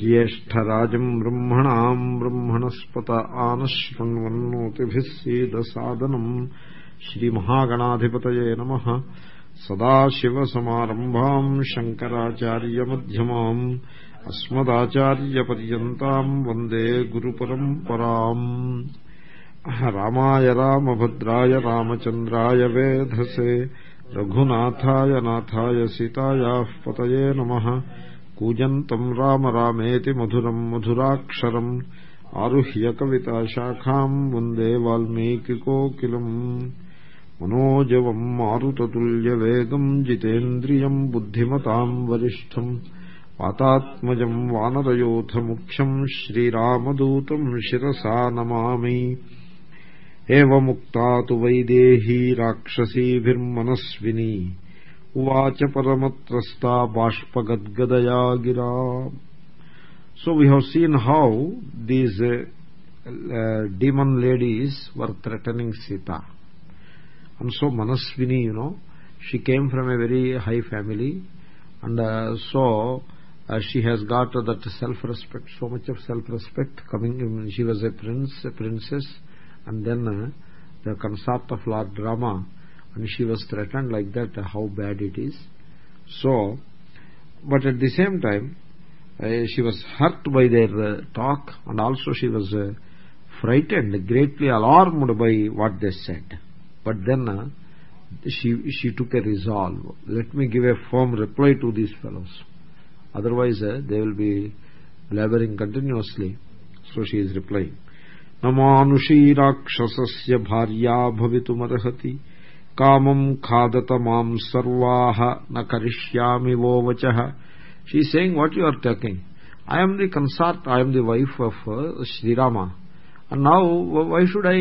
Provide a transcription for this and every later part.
ज्येष्ठराजम् ब्रह्मणाम् ब्रह्मणस्पत आनशृण्वन्नोतिभिः सीदसादनम् श्रीमहागणाधिपतये नमः। सदाशिवसमारम्भाम् शङ्कराचार्यमध्यमाम् अस्मदाचार्यपर्यन्ताम् वंदे गुरुपरम्पराम्। रामाय रामभद्राय रामचन्द्राय वेधसे। रघुनाथाय नाथाय सीतायाः पतये नमः। कूजन्तम् राम रामेति मधुरम् मधुराक्षरम् आरुह्य कविताशाखाम् वन्दे वाल्मीकिकोकिलम् मनोजवम् मारुततुल्यवेगम् जितेन्द्रियम् बुद्धिमताम् वरिष्ठम् वातात्मजम् वानरयोथमुख्यम् श्रीरामदूतम् शिरसा नमामि एवमुक्ता तु Vaidehi राक्षसीभिर्मनस्विनी so we have seen how these uh, demon ladies were threatening sita. And so manaswini, you know. She came from a very high family and uh, so uh, she has got that self respect so much of self respect coming in. she was a prince a princess and then the concept of lord rama and she was threatened like that uh, how bad it is. So but at the same time uh, she was hurt by their uh, talk. And also she was uh, frightened greatly alarmed by what they said. But then uh, she she took a resolve. Let me give a firm reply to these fellows. Otherwise uh, they will be blabbering continuously. So she is replying. न मानुषी Bharya Bhavitum Arhati. కామం ఖాదత మాం సర్వాహ న కరిష్యామి వో వచ she saying what you are talking I am the consort i am the wife of uh, Sri Rama and now why should I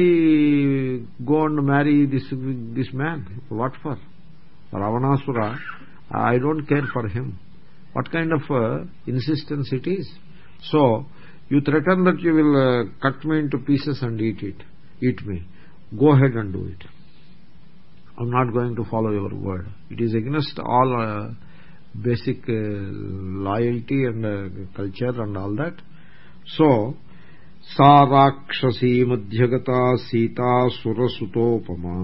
go and marry this this man what for Ravanasura I don't care for him what kind of uh, insistence it is so you threaten that you will uh, cut me into pieces and eat it eat me go ahead and do it i'm not going to follow your word it is against all uh, basic uh, loyalty and uh, culture and all that so सा राक्षसी मध्यगता सीता सुरसुतोपमा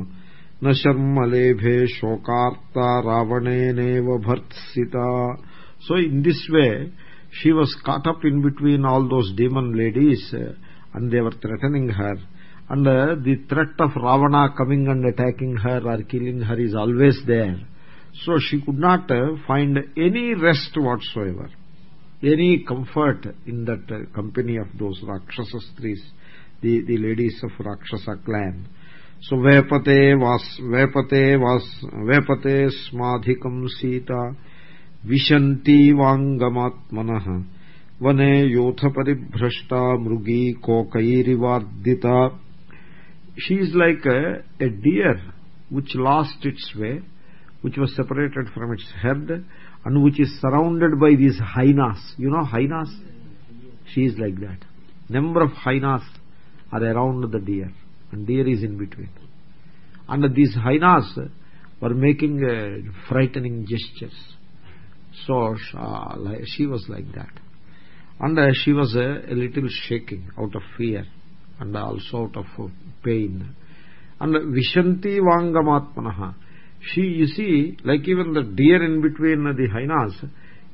न शर्मलेभे शोकार्ता रावणेनेव भर्त्सिता so in this way she was caught up in between all those demon ladies uh, and they were threatening her And uh, the threat of ravana coming and attacking her or killing her is always there so she could not uh, find any rest whatsoever any comfort in that uh, company of those rakshasa strees the the ladies of rakshasa clan so vepate vas vepate vas vepate smadhikam sita विशन्ती वाङ्गमात्मनः वने योथपरिभ्रष्टा मृगी कोकैरिवार्दिता she is like a, a deer which lost its way which was separated from its herd and which is surrounded by these hyenas. You know hyenas? She is like that. Number of hyenas are around the deer and deer is in between. And these hyenas were making uh, frightening gestures. So uh, she was like that. And uh, she was uh, a little shaking out of fear and also out of pain and vishanti vangamatmanaha she you see like even the deer in between the hyenas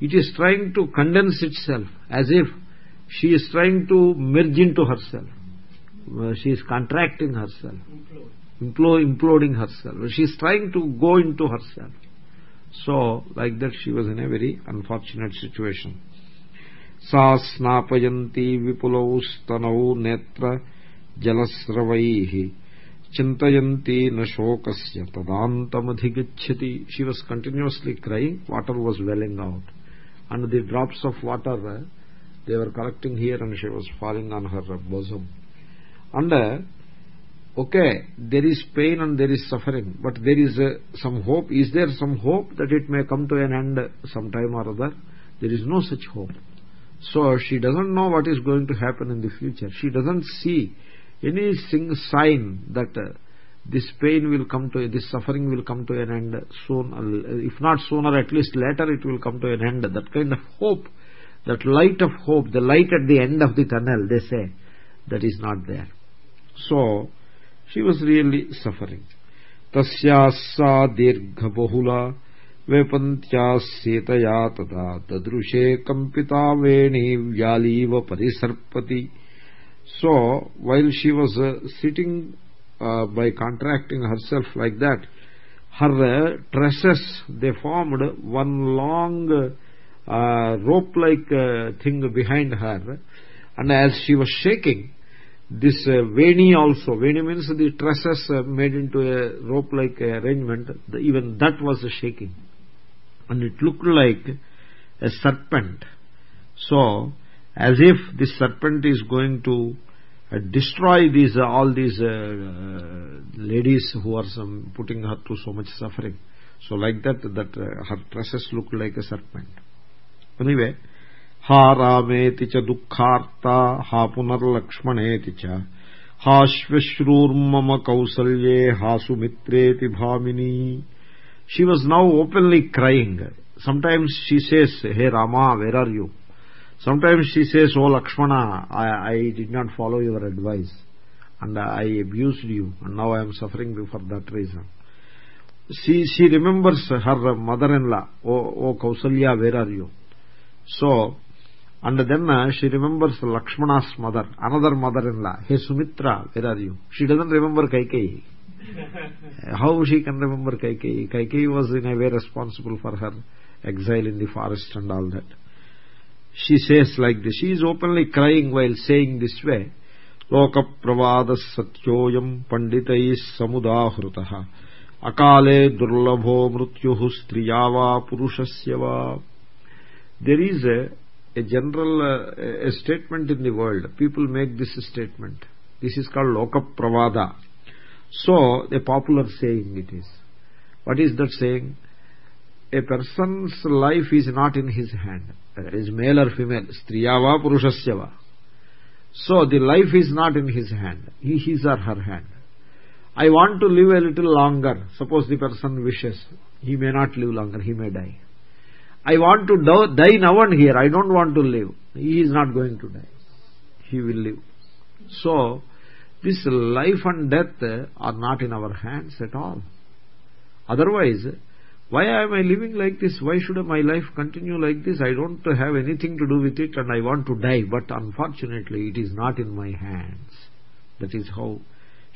it is trying to condense itself as if she is trying to merge into herself she is contracting herself implode, imploding herself she is trying to go into herself so like that she was in a very unfortunate situation सा स्नापयन्ती विपुलौ स्तनौ नेत्र जलस्रवै चिंतती न शोक तदातमिग्छति she was continuously crying water was welling out and the drops of water they are collecting here and she was falling on her bosom and okay there is pain and there is suffering but there is some hope is there some hope that it may come to an end some time or other there is no such hope so she doesn't know what is going to happen in the future she doesn't see any sign that uh, this pain will come to this suffering will come to an end soon if not sooner at least later it will come to an end that kind of hope that light of hope the light at the end of the tunnel they say that is not there so she was really suffering तस्यास्सा दीर्घबहुला वेपन्त्यास्येतया तथा तदृशे कम्पिता वेणी व्यालीव परिसर्पति so while she was uh, sitting uh, by contracting herself like that her uh, tresses they formed one long uh, rope like uh, thing behind her. And as she was shaking this uh, veni also veni means the tresses made into a rope like arrangement even that was shaking. And it looked like a serpent. So as if this serpent is going to uh, destroy these uh, all these uh, ladies who are some putting her to so much suffering so like that that her tresses looked like a serpent anyway हा रामेति च दुःखार्ता हा पुनर्लक्ष्मणेति च हाश्वश्रूर्मम कौसल्ये हा सुमित्रेति भामिनी she was now openly crying sometimes she says hey rama where are you Sometimes she says oh lakshmana i, I did not follow your advice and i abused you and now i am suffering for that reason she she remembers her mother-in-law oh, oh kausalya where are you so and then she remembers lakshmana's mother another mother-in-law hey sumitra where are you she doesn't remember kaikeyi how she can remember Kaikeyi? Kaikeyi was in a way responsible for her exile in the forest and all that She says like this. She is openly crying while saying this way. लोकप्रवादः सत्योऽयम् पण्डितैः समुदाहृतः अकाले दुर्लभो मृत्युः स्त्रिया वा पुरुषस्य वा there is a, a general uh, a statement in the world people make this statement this is called lokapravada so a popular saying it is what is that saying a person's life is not in his hand that is male or female striyava purushasyava so the life is not in his hand. He his or her hand. I want to live a little longer. Suppose the person wishes he may not live longer he may die. I want to die now and here. I don't want to live. He is not going to die. He will live. So this life and death are not in our hands at all. Otherwise why am i living like this? Why should my life continue like this? I don't have anything to do with it and i want to die but unfortunately it is not in my hands. That is how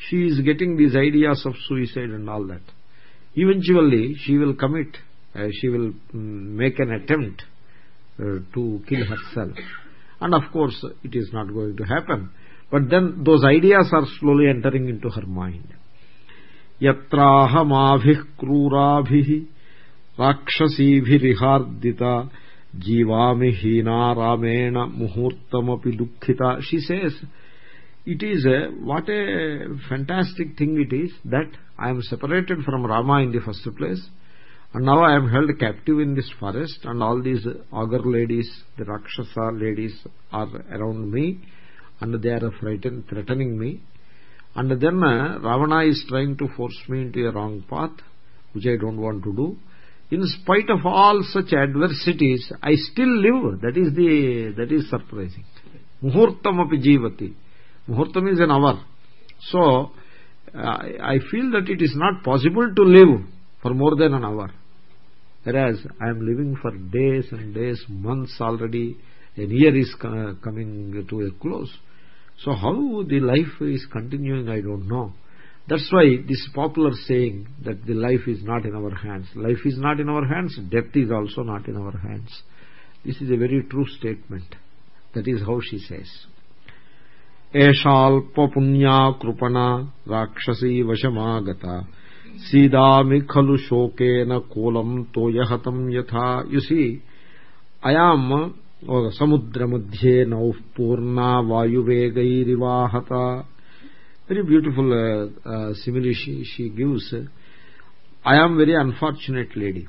she is getting these ideas of suicide and all that. Eventually she will commit uh, she will mm, make an attempt uh, to kill herself. And of course it is not going to happen. But then those ideas are slowly entering into her mind. Yatrahamabhih krurabhih rakshasibhirihardita jivami hina ramena muhurtamapi dukkhita she says it is a what a fantastic thing it is that i am separated from rama in the first place and now i am held captive in this forest and all these ogre ladies the rakshasa ladies are around me and they are frightened threatening me. And then uh, ravana is trying to force me into a wrong path which i don't want to do in spite of all such adversities i still live. That is the that is surprising. Muhurtam api jivati muhurtam is an hour. So uh, i feel that it is not possible to live for more than an hour. Whereas i am living for days and days months already. A year is coming to a close. So how the life is continuing i don't know that's why this popular saying that the life is not in our hands life is not in our hands death is also not in our hands this is a very true statement that is how she says एषाल्पपुण्या कृपणा राक्षसी वशमागता सीदामि खलु शोकेन कोलम् तोयहतम् यथा यु सी I am समुद्रमध्ये नौः Purna वायुवेगैरिवाहता very beautiful uh, uh, simile she, she gives. I am very unfortunate lady.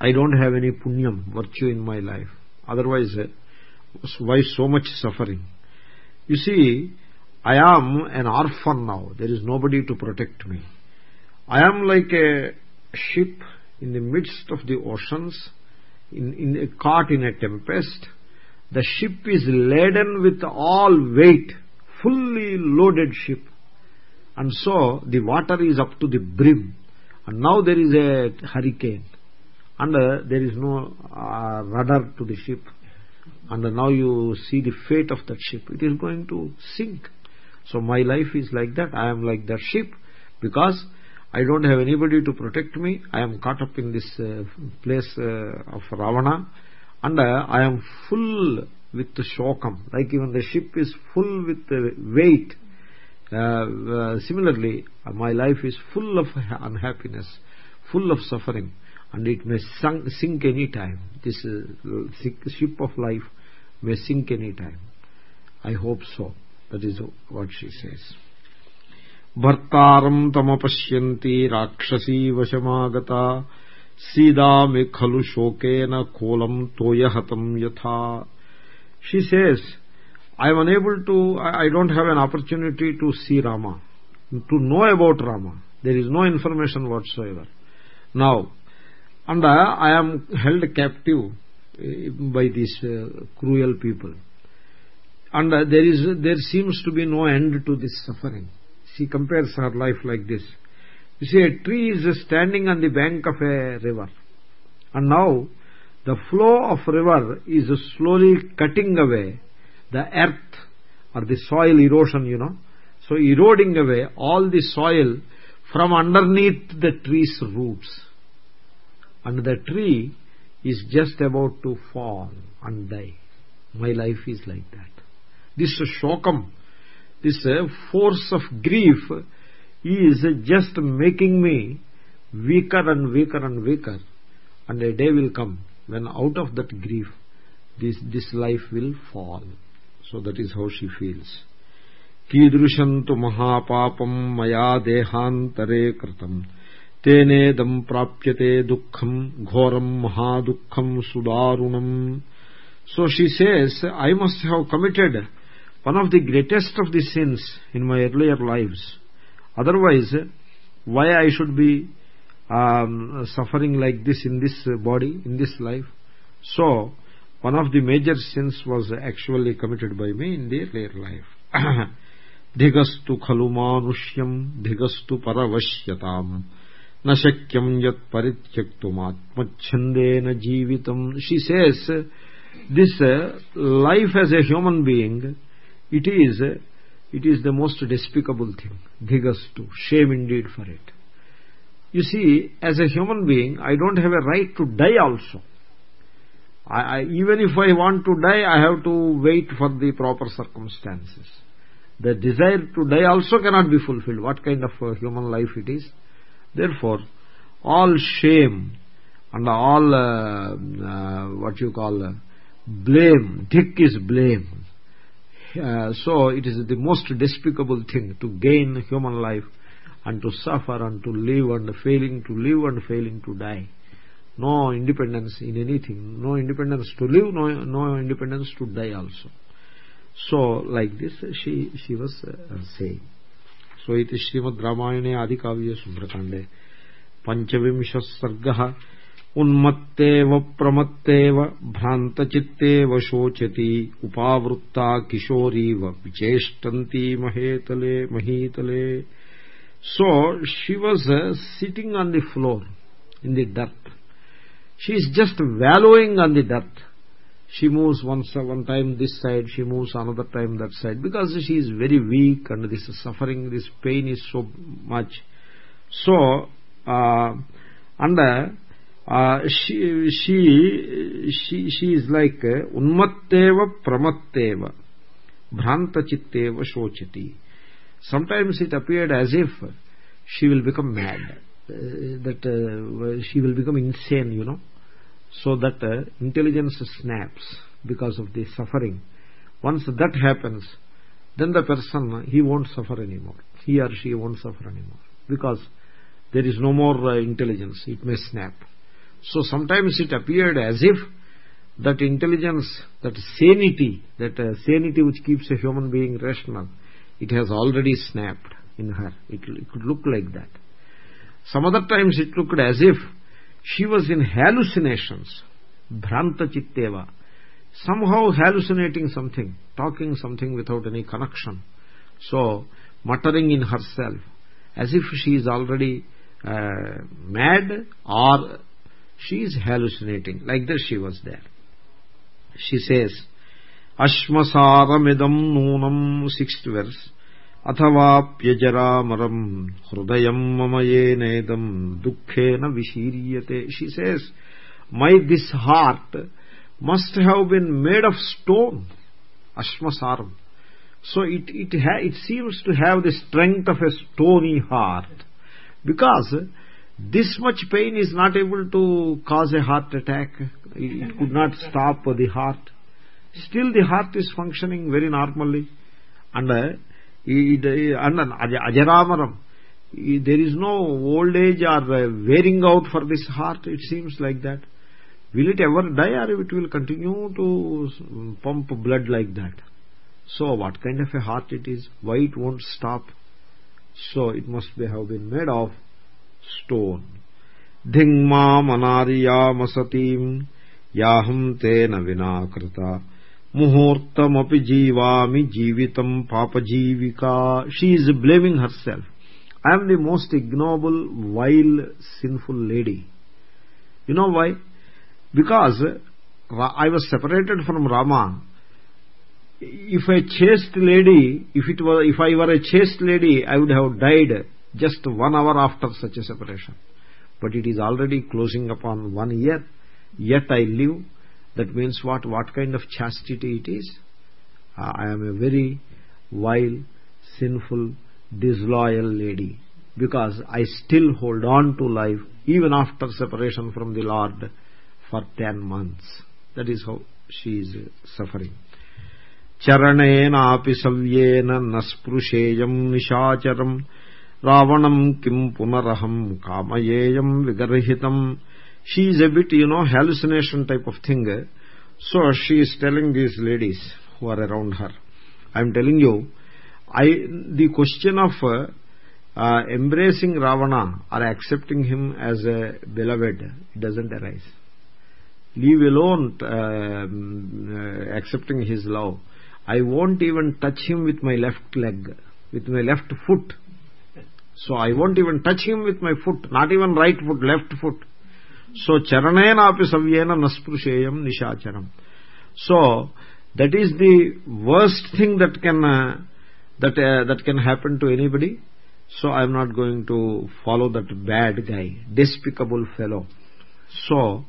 I don't have any punyam virtue in my life. Otherwise uh, why so much suffering? You see i am an orphan now. There is nobody to protect me. I am like a ship in the midst of the oceans in, in a caught in a tempest. The ship is laden with all weight fully loaded ship. And so the water is up to the brim. And now there is a hurricane. And uh, there is no uh, rudder to the ship. And now you see the fate of that ship. It is going to sink. So my life is like that. I am like that ship. Because i don't have anybody to protect me. I am caught up in this uh, place uh, of ravana. And uh, i am full with the shokam like even the ship is full with the weight uh, uh, similarly my life is full of unhappiness full of suffering and it may sink any time this ship of life may sink any time i hope so that is what she says భర్తారం తమపశ్యంతి రాక్షసీ వశమాగత సీదామి ఖలు శోకేన Kolam తోయహతం యథా she says i am unable to i don't have an opportunity to see rama to know about rama. There is no information whatsoever. Now and i am held captive eh, by these uh, cruel people. And uh, there is there seems to be no end to this suffering. She compares her life like this. You see a tree is standing on the bank of a river. And now the flow of river is slowly cutting away the earth or the soil erosion you know. So eroding away all the soil from underneath the tree's roots. And the tree is just about to fall and die. My life is like that. This shokam this uh, force of grief is just making me weaker and weaker and weaker. And a day will come when out of that grief this this life will fall so that is how she feels कीदृशं तु महापापं मया देहान्तरे कृतम् तेनेदं प्राप्यते दुःखं घोरं महादुःखं सुदारुणम् so she says i must have committed one of the greatest of the sins in my earlier lives otherwise why i should be um, suffering like this in this body in this life so one of the major sins was actually committed by me in the earlier life धिगस्तु खलु मानुष्यम् धिगस्तु परवश्यताम् न शक्यम् यत् परित्यक्तुमात्मच्छन्देन जीवितम् she says this life as a human being it is it is the most despicable thing dhigastu shame indeed for it you see as a human being i don't have a right to die also. I, I, even if i want to die i have to wait for the proper circumstances. The desire to die also cannot be fulfilled. What kind of human life it is? Therefore all shame and all uh, uh, what you call uh, blame dhik is blame. Uh, so it is the most despicable thing to gain human life and to suffer and to live and failing to live and failing to die no independence in anything no independence to live no, no independence to die also so like this she she was uh, saying so it is srimad ramayane adi kavya sundarakande panchavinshah sargah उन्मत्तेव प्रमत्तेव भ्रान्तचित्तेव शोचति उपावृत्ता किशोरीव विचेष्टन्ती महेतले महीतले so she was uh, sitting on the floor in the dirt. She is just wallowing on the dirt. She moves once one time this side she moves another time that side. Because she is very weak and this suffering this pain is so much. So uh, and uh, uh, she she she she is like unmatteva pramatteva bhranta chitteva shochati sometimes it appeared as if she will become mad uh, that uh, she will become insane you know. So that uh, intelligence snaps because of the suffering. Once that happens then the person he won't suffer anymore. He or she won't suffer anymore because there is no more intelligence. It may snap. So sometimes it appeared as if that intelligence that sanity that sanity which keeps a human being rational it has already snapped in her. It, it could look like that. Some other times it looked as if she was in hallucinations. Bhranta chitteva. Somehow hallucinating something talking something without any connection. So muttering in herself as if she is already uh, mad or she is hallucinating like that she was there. She says అశ్మసారమిదం నూనం sixth verse అథవాప్యజరామరం హృదయం మమయేనేదం దుఃఖేన విశీర్యతే she says my this heart must have been made of stone. ashmasaram so it it it seems to have the strength of a stony heart because this much pain is not able to cause a heart attack. It could not stop the heart still the heart is functioning very normally and uh, and ajaramaram there is no old age or uh, wearing out for this heart it seems like that will it ever die or it will continue to pump blood like that so what kind of a heart it is why it won't stop so it must be have been made of stone धिङ्मा मनार्यामसतीम् याहम् तेन विना कृता muhurtamapi jivami jivitam papajivika she is blaming herself. I am the most ignoble vile sinful lady. You know why? Because i was separated from rama. If a chaste lady if it was if i were a chaste lady i would have died just 1 hour after such a separation. But it is already closing upon 1 year. Yet i live that means what what kind of chastity it is? Uh, i am a very vile sinful disloyal lady because i still hold on to life even after separation from the lord for 10 months. That is how she is suffering. चरणेनापि सव्येन न स्पृशेयम् निशाचरम् रावणम् किम् पुनरहम् कामयेयम् she is a bit you know hallucination type of thing. So she is telling these ladies who are around her i am telling you i the question of uh, uh, embracing ravana or accepting him as a beloved doesn't arise. Leave alone uh, accepting his love. I won't even touch him with my left leg with my left foot. So i won't even touch him with my foot not even right foot left foot so charanenapi savyena naspruseyam nishacharam. So that is the worst thing that can uh, that uh, that can happen to anybody. So i am not going to follow that bad guy despicable fellow. So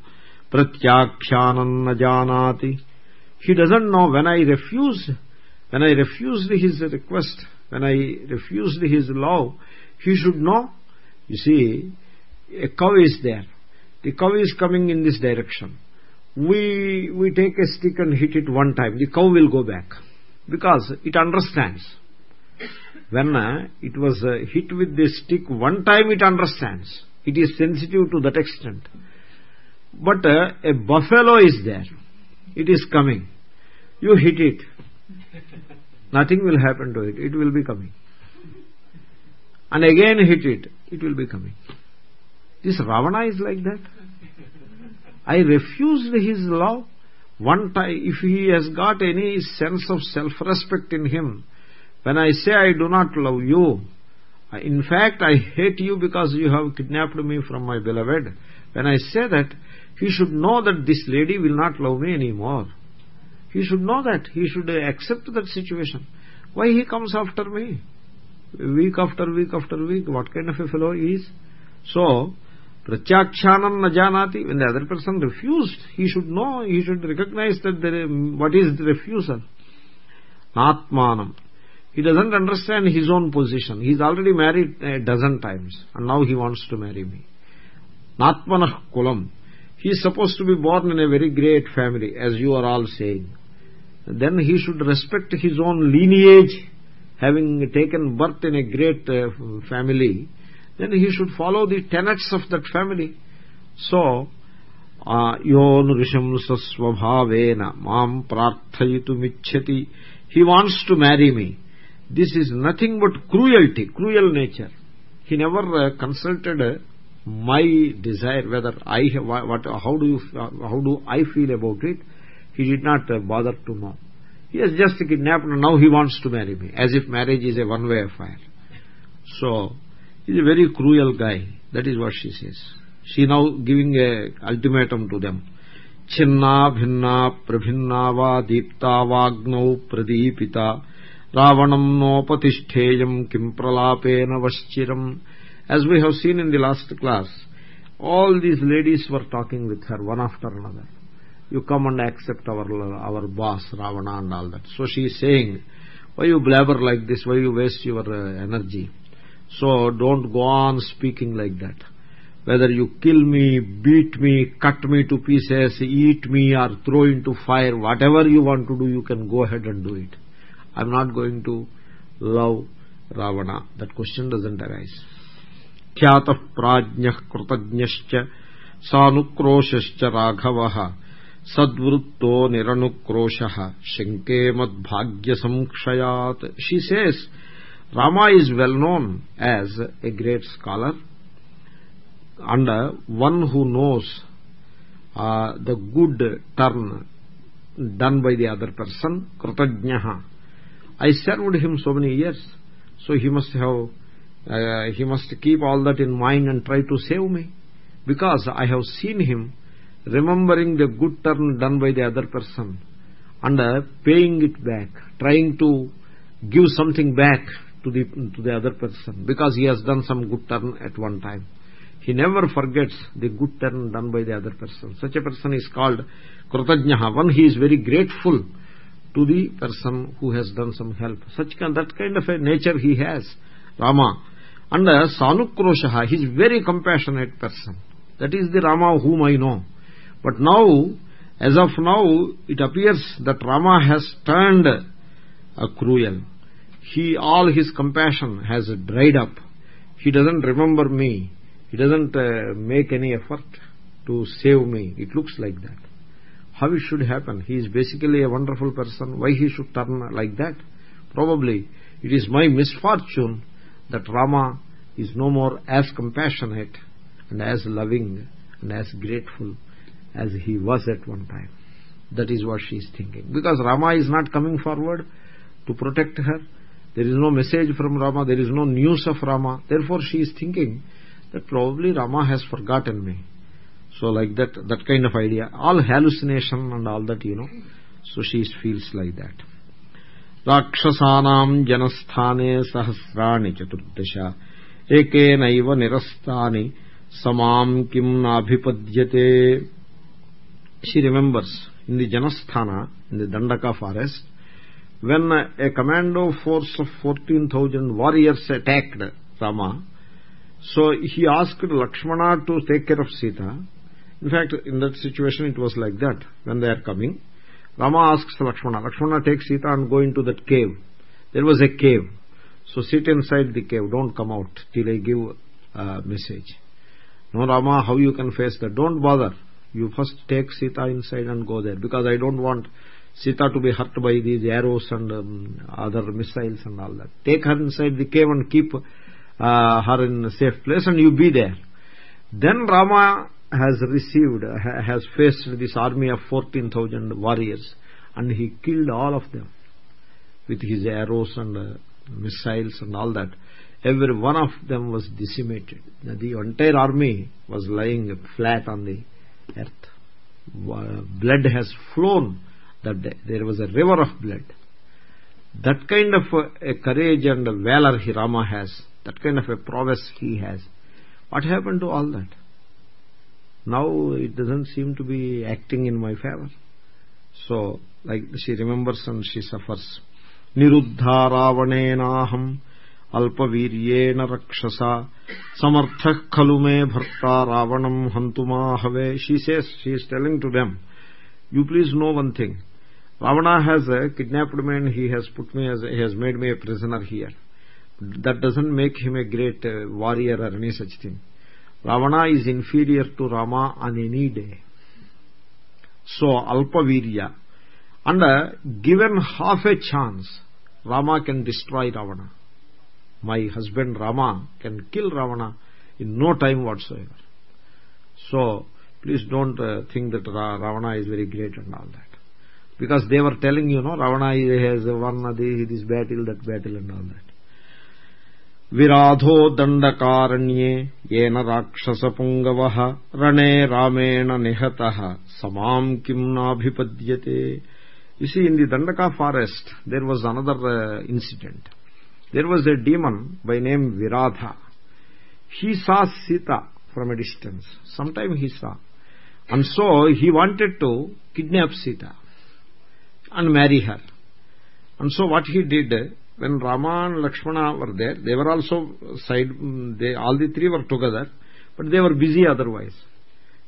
pratyakhyanam na janati he doesn't know when i refused when i refused his request when i refused his love he should know. You see a cow is there the cow is coming in this direction. We we take a stick and hit it one time. The cow will go back because it understands. When uh, it was uh, hit with the stick one time it understands. It is sensitive to that extent. But uh, a buffalo is there. It is coming. You hit it. Nothing will happen to it. It will be coming. And again hit it. It will be coming this Ravana is like that. I refused his love. One time, if he has got any sense of self-respect in him, when I say I do not love you, in fact I hate you because you have kidnapped me from my beloved. When I say that, he should know that this lady will not love me anymore. He should know that. He should accept that situation. Why he comes after me? Week after week after week. What kind of a fellow he is? So, pratyakhyanam najanati when the other person refused he should know he should recognize that there, what is the refusal? Natmanam he doesn't understand his own position. He is already married a dozen times and now he wants to marry me. Natmanah kulam. He is supposed to be born in a very great family as you are all saying. Then he should respect his own lineage having taken birth in a great uh, family then he should follow the tenets of that family. So yo nrishamsa swabhavena mam prarthayitumicchati he wants to marry me. This is nothing but cruelty cruel nature. He never uh, consulted uh, my desire whether i what how do you how do i feel about it? He did not bother to know. He has just kidnapped now he wants to marry me as if marriage is a one way affair. So He's a very cruel guy. That is what she says. She now giving a ultimatum to them. Chinna bhinna prabhinna va deepta vagnau pradipita ravanam nopatishtheyam kim pralapena vaschiram. As we have seen in the last class, all these ladies were talking with her one after another. You come and accept our our boss Ravana and all that. So she is saying, why you blabber like this? Why you waste your uh, energy? so don't go on speaking like that whether you kill me beat me cut me to pieces eat me or throw into fire whatever you want to do you can go ahead and do it i am not going to love ravana that question doesn't arise ख्यातः प्राज्ञः कृतज्ञश्च सानुक्रोशश्च राघवः सद्वृत्तो निरनुक्रोशः शङ्के मद्भाग्यसंक्षयात् she says rama is well known as a great scholar and one who knows uh, the good turn done by the other person kritajnaha i served him so many years so he must have uh, he must keep all that in mind and try to save me because i have seen him remembering the good turn done by the other person and uh, paying it back trying to give something back to the to the other person. Because he has done some good turn at one time. He never forgets the good turn done by the other person. Such a person is called kritajnaha one he is very grateful to the person who has done some help. Such kind that kind of a nature he has rama. And uh, sanukroshaha he is very compassionate person. That is the rama whom i know. But now as of now it appears that rama has turned a cruel he all his compassion has dried up he doesn't remember me he doesn't uh, make any effort to save me it looks like that how it should happen he is basically a wonderful person why he should turn like that probably it is my misfortune that Rama is no more as compassionate and as loving and as grateful as he was at one time. That is what she is thinking. Because Rama is not coming forward to protect her There is no message from Rama. There is no news of Rama. Therefore she is thinking that probably Rama has forgotten me. So like that, that kind of idea. All hallucination and all that, you know. So she feels like that. రాక్షసానాం జనస్థానే సహస్రాణి చతుర్దశ ఏకేనైవ నిరస్తాని సమాం కిం నాభిపద్యతే she remembers in the janasthana in the dandaka forest when a commando force of 14000 warriors attacked rama so he asked lakshmana to take care of sita in fact in that situation it was like that when they are coming Rama asks Lakshmana. Lakshmana takes Sita and go into that cave. There was a cave. So sit inside the cave. Don't come out till I give a message. No, Rama, how you can face that? Don't bother. You first take Sita inside and go there. Because I don't want Sita to be hurt by these arrows and um, other missiles and all that. Take her inside the cave and keep uh, her in a safe place and you be there. Then Rama has received has faced this army of 14000 warriors and he killed all of them with his arrows and uh, missiles and all that every one of them was decimated the entire army was lying flat on the earth blood has flown that there was a river of blood. That kind of a courage and a valor he Rama has that kind of a prowess he has. What happened to all that? Now it doesn't seem to be acting in my favor. So like she remembers and she suffers. Niruddha ravanenaham alpaviryena rakshasa. Samarthah khalu me bharta ravanam hantumahave she says she is telling to them you please know one thing ravana has kidnapped me and he has put me as he has made me a prisoner here. That doesn't make him a great uh, warrior or any such thing. Ravana is inferior to rama on any day. So alpavirya. And uh, given half a chance rama can destroy ravana. My husband rama can kill ravana in no time whatsoever. So please don't uh, think that ravana is very great and all that because they were telling you know ravana has won this battle that battle and all that विराधो दण्डकारण्ये येन राक्षसपुङ्गवः रणे रामेण निहतः समाम् किम् नाभिपद्यते you see in the dandaka forest there was another uh, incident there was a demon by name viradha he saw sita from a distance sometime he saw and so he wanted to kidnap sita and marry her and so what he did when Rama and Lakshmana were there, they were also side, they, all the three were together, but they were busy otherwise.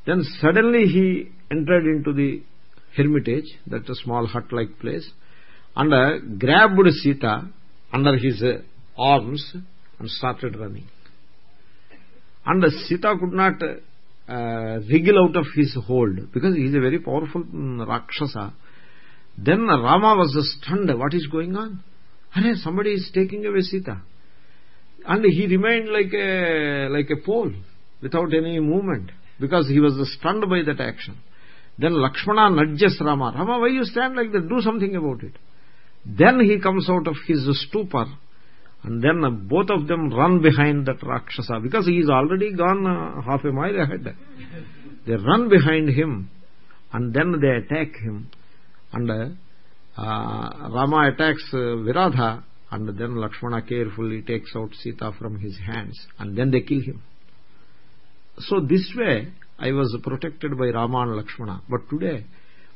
Then suddenly he entered into the hermitage, that a small hut-like place, and uh, grabbed Sita under his uh, arms and started running. And uh, Sita could not uh, wriggle out of his hold because he is a very powerful um, Rakshasa. Then Rama was stunned. What is going on? Are somebody is taking away Sita. And he remained like a, like a pole without any movement because he was stunned by that action. Then Lakshmana nudges Rama. Rama, why you stand like that? Do something about it. Then he comes out of his stupor and then both of them run behind that Rakshasa because he is already gone uh, half a mile ahead. They run behind him and then they attack him and uh, uh, Rama attacks uh, Viradha and then Lakshmana carefully takes out Sita from his hands and then they kill him. So this way I was protected by Rama and Lakshmana. But today,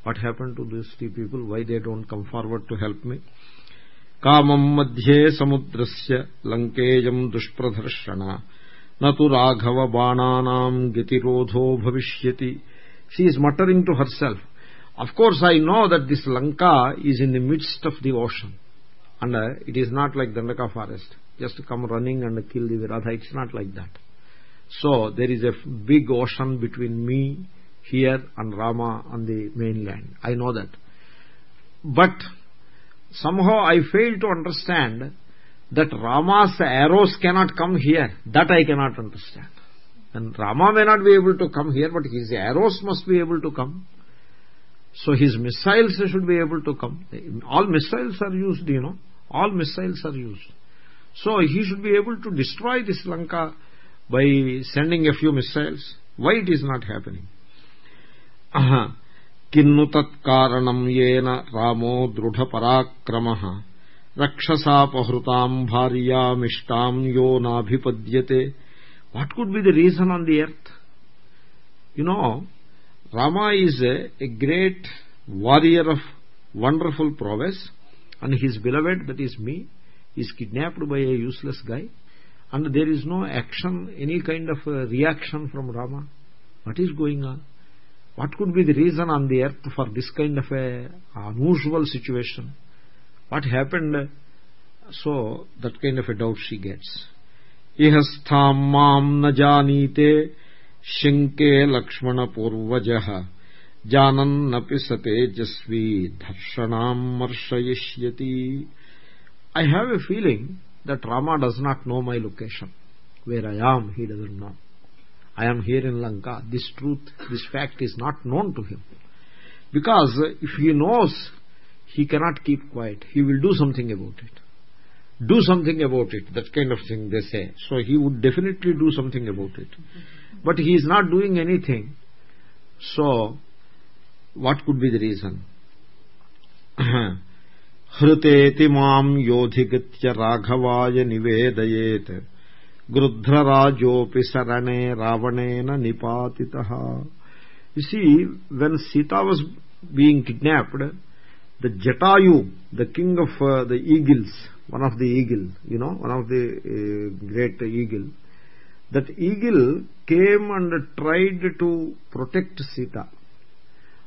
what happened to these two people? Why they don't come forward to help me? कामं मध्ये समुद्रस्य लङ्केयम् दुष्प्रदर्शन न तु राघवबाणानाम् गतिरोधो भविष्यति she is muttering to herself of course i know that this lanka is in the midst of the ocean. And uh, it is not like dandaka forest. Just to come running and kill the viradha it's not like that. So there is a big ocean between me here and rama on the mainland. I know that. But somehow i fail to understand that rama's arrows cannot come here. That i cannot understand. And rama may not be able to come here but his arrows must be able to come so his missiles should be able to come. All missiles are used you know. All missiles are used. So he should be able to destroy this lanka by sending a few missiles. Why it is not happening? Aha. కిన్ను తత్కారణం ఏన bharya mishtam yo na యో What could be the reason on the earth? You know. Rama is a, a great warrior of wonderful prowess and his beloved, that is me, is kidnapped by a useless guy and there is no action, any kind of reaction from Rama. What is going on? What could be the reason on the earth for this kind of a unusual situation? What happened? So, that kind of a doubt she gets. ihastham mam शङ्के लक्ष्मणपूर्वजः जानन्नपि स तेजस्वी धर्षणाम् मर्शयिष्यति I have a feeling that Rama does not know my location. Where I am, he doesn't know. I am here in Lanka. This truth, this fact is not known to him. Because if he knows, he cannot keep quiet. He will do something about it. Do something about it. That kind of thing they say. So he would definitely do something about it But he is not doing anything so what could be the reason हृतेति माम् योधिकृत्य राघवाय निवेदयेत् गृध्रराजोऽपि सरणे रावणेन निपातितः you see when sita was being kidnapped the jatayu the king of uh, the eagles one of the eagle you know one of the uh, great eagle that eagle came and tried to protect Sita.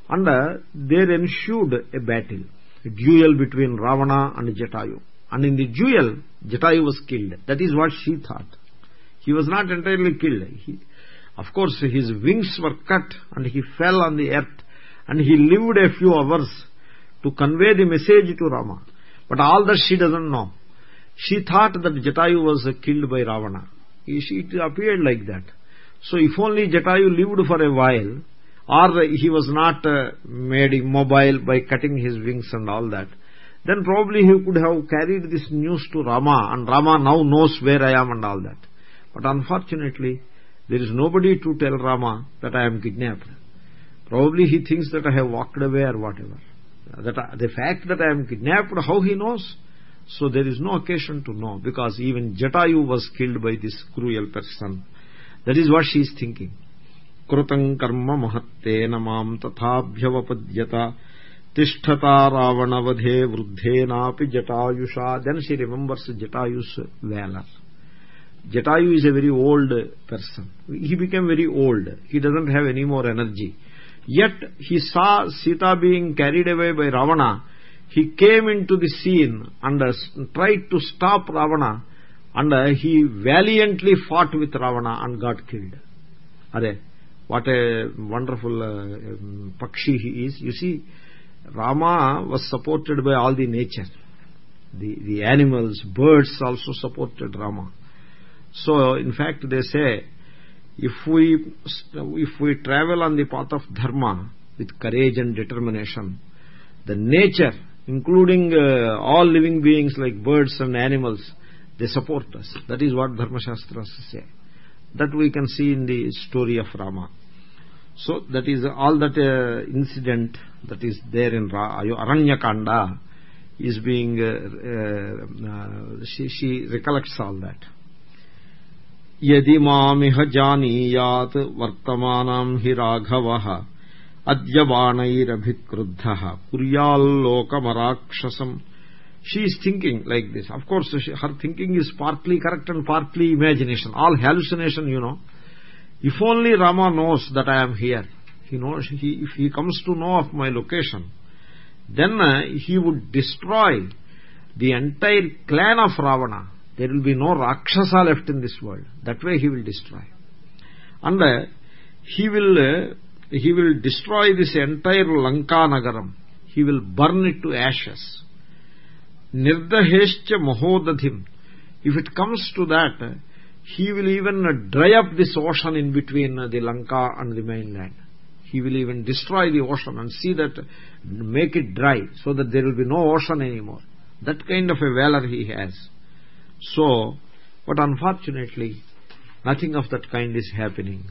And uh, there ensued a battle, a duel between Ravana and Jatayu. And in the duel, Jatayu was killed. That is what she thought. He was not entirely killed. He, of course, his wings were cut and he fell on the earth and he lived a few hours to convey the message to Rama. But all that she doesn't know. She thought that Jatayu was killed by Ravana it appeared like that. So if only jatayu lived for a while or he was not uh, made immobile by cutting his wings and all that then probably he could have carried this news to rama and rama now knows where i am and all that. But unfortunately there is nobody to tell rama that i am kidnapped. Probably he thinks that i have walked away or whatever. That the fact that i am kidnapped how he knows so there is no occasion to know because even jatayu was killed by this cruel person. That is what she is thinking. कृतं कर्म महत्तेन मां तथाभ्यवपद्यत तिष्ठता naapi वृद्धेनापि जटायुषा Then she remembers Jatayu's valor. Jatayu is a very old person. He became very old. He doesn't have any more energy. Yet he saw sita being carried away by ravana he came into the scene and uh, tried to stop ravana and uh, he valiantly fought with ravana and got killed. Are what a wonderful uh, um, pakshi he is. You see rama was supported by all the nature. The the animals birds also supported rama. So in fact they say if we if we travel on the path of dharma with courage and determination the nature including uh, all living beings like birds and animals they support us that is what dharma shastras say that we can see in the story of rama so that is all that uh, incident that is there in aranyakanda is being uh, uh, uh, she, she recollects all that यदि मामिह जानीयात् वर्तमानां हि राघवः అద్య బాణైరభిక్రుద్ధ పుర్యాల్లోకమరాక్షసం she is thinking like this. Of course her thinking is partly correct and partly imagination. All hallucination you know. If only rama knows that i am here. He knows he, if he comes to know of my location then uh, he would destroy the entire clan of ravana. There will be no rakshasa left in this world. That way he will destroy. And uh, he will uh, he will destroy this entire lanka nagaram he will burn it to ashes nirdahescha mahodadhim if it comes to that he will even dry up this ocean in between the Lanka and the mainland. He will even destroy the ocean and see that, make it dry so that there will be no ocean anymore. That kind of a valor he has. So, but unfortunately, nothing of that kind is happening.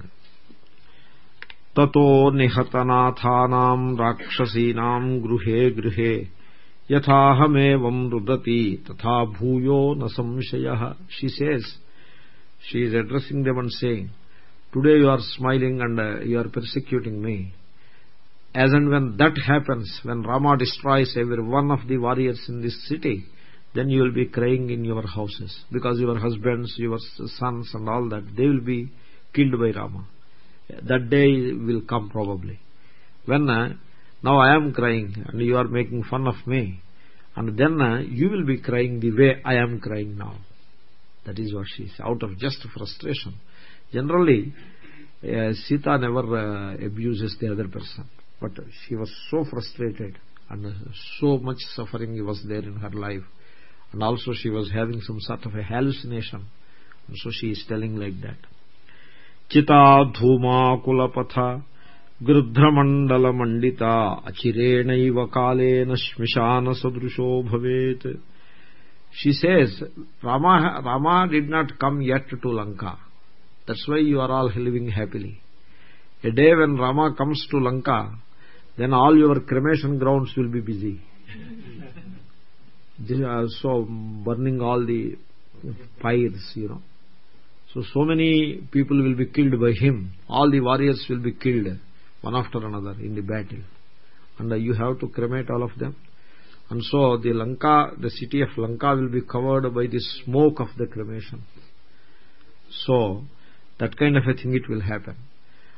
ततो निहतनाथानाम् राक्षसीनाम् गृहे गृहे यथाहमेवम् रुदति तथा भूयो न संशयः she says she is addressing them and saying today you are smiling and uh, you are persecuting me as and when that happens when rama destroys every one of the warriors in this city then you will be crying in your houses because your husbands your sons and all that they will be killed by rama that day will come probably. When uh, now i am crying and you are making fun of me and then uh, you will be crying the way i am crying now. That is what she is out of just frustration. Generally uh, sita never uh, abuses the other person. But she was so frustrated and so much suffering was there in her life. And also she was having some sort of a hallucination. And so she is telling like that चिता चिताधूमाकुपथ गृध्रमंडलमंडिता अचिरेण काल श्मशान सदृशो भवे she says Rama did not come yet to Lanka that's why you are all living happily a day when Rama comes to Lanka then all your cremation grounds will be busy so burning all the fires you know. So so many people will be killed by him. All the warriors will be killed one after another in the battle. And you have to cremate all of them. And so the lanka the city of lanka will be covered by the smoke of the cremation. So that kind of a thing it will happen.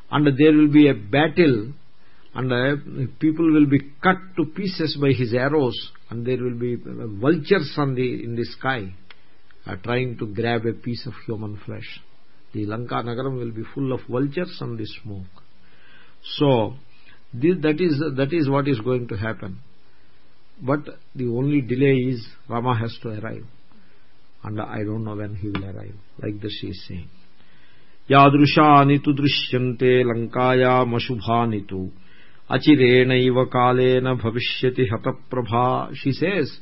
And there will be a battle and uh, people will be cut to pieces by his arrows and there will be uh, vultures on the in the sky uh, trying to grab a piece of human flesh. The lanka nagaram will be full of vultures and the smoke. So this, that is that is what is going to happen. But the only delay is rama has to arrive. And i don't know when he will arrive like this she is saying. Tu drishyante lankayam ashubhani tu. Achirenaiva kalena bhavishyati hataprabha. She says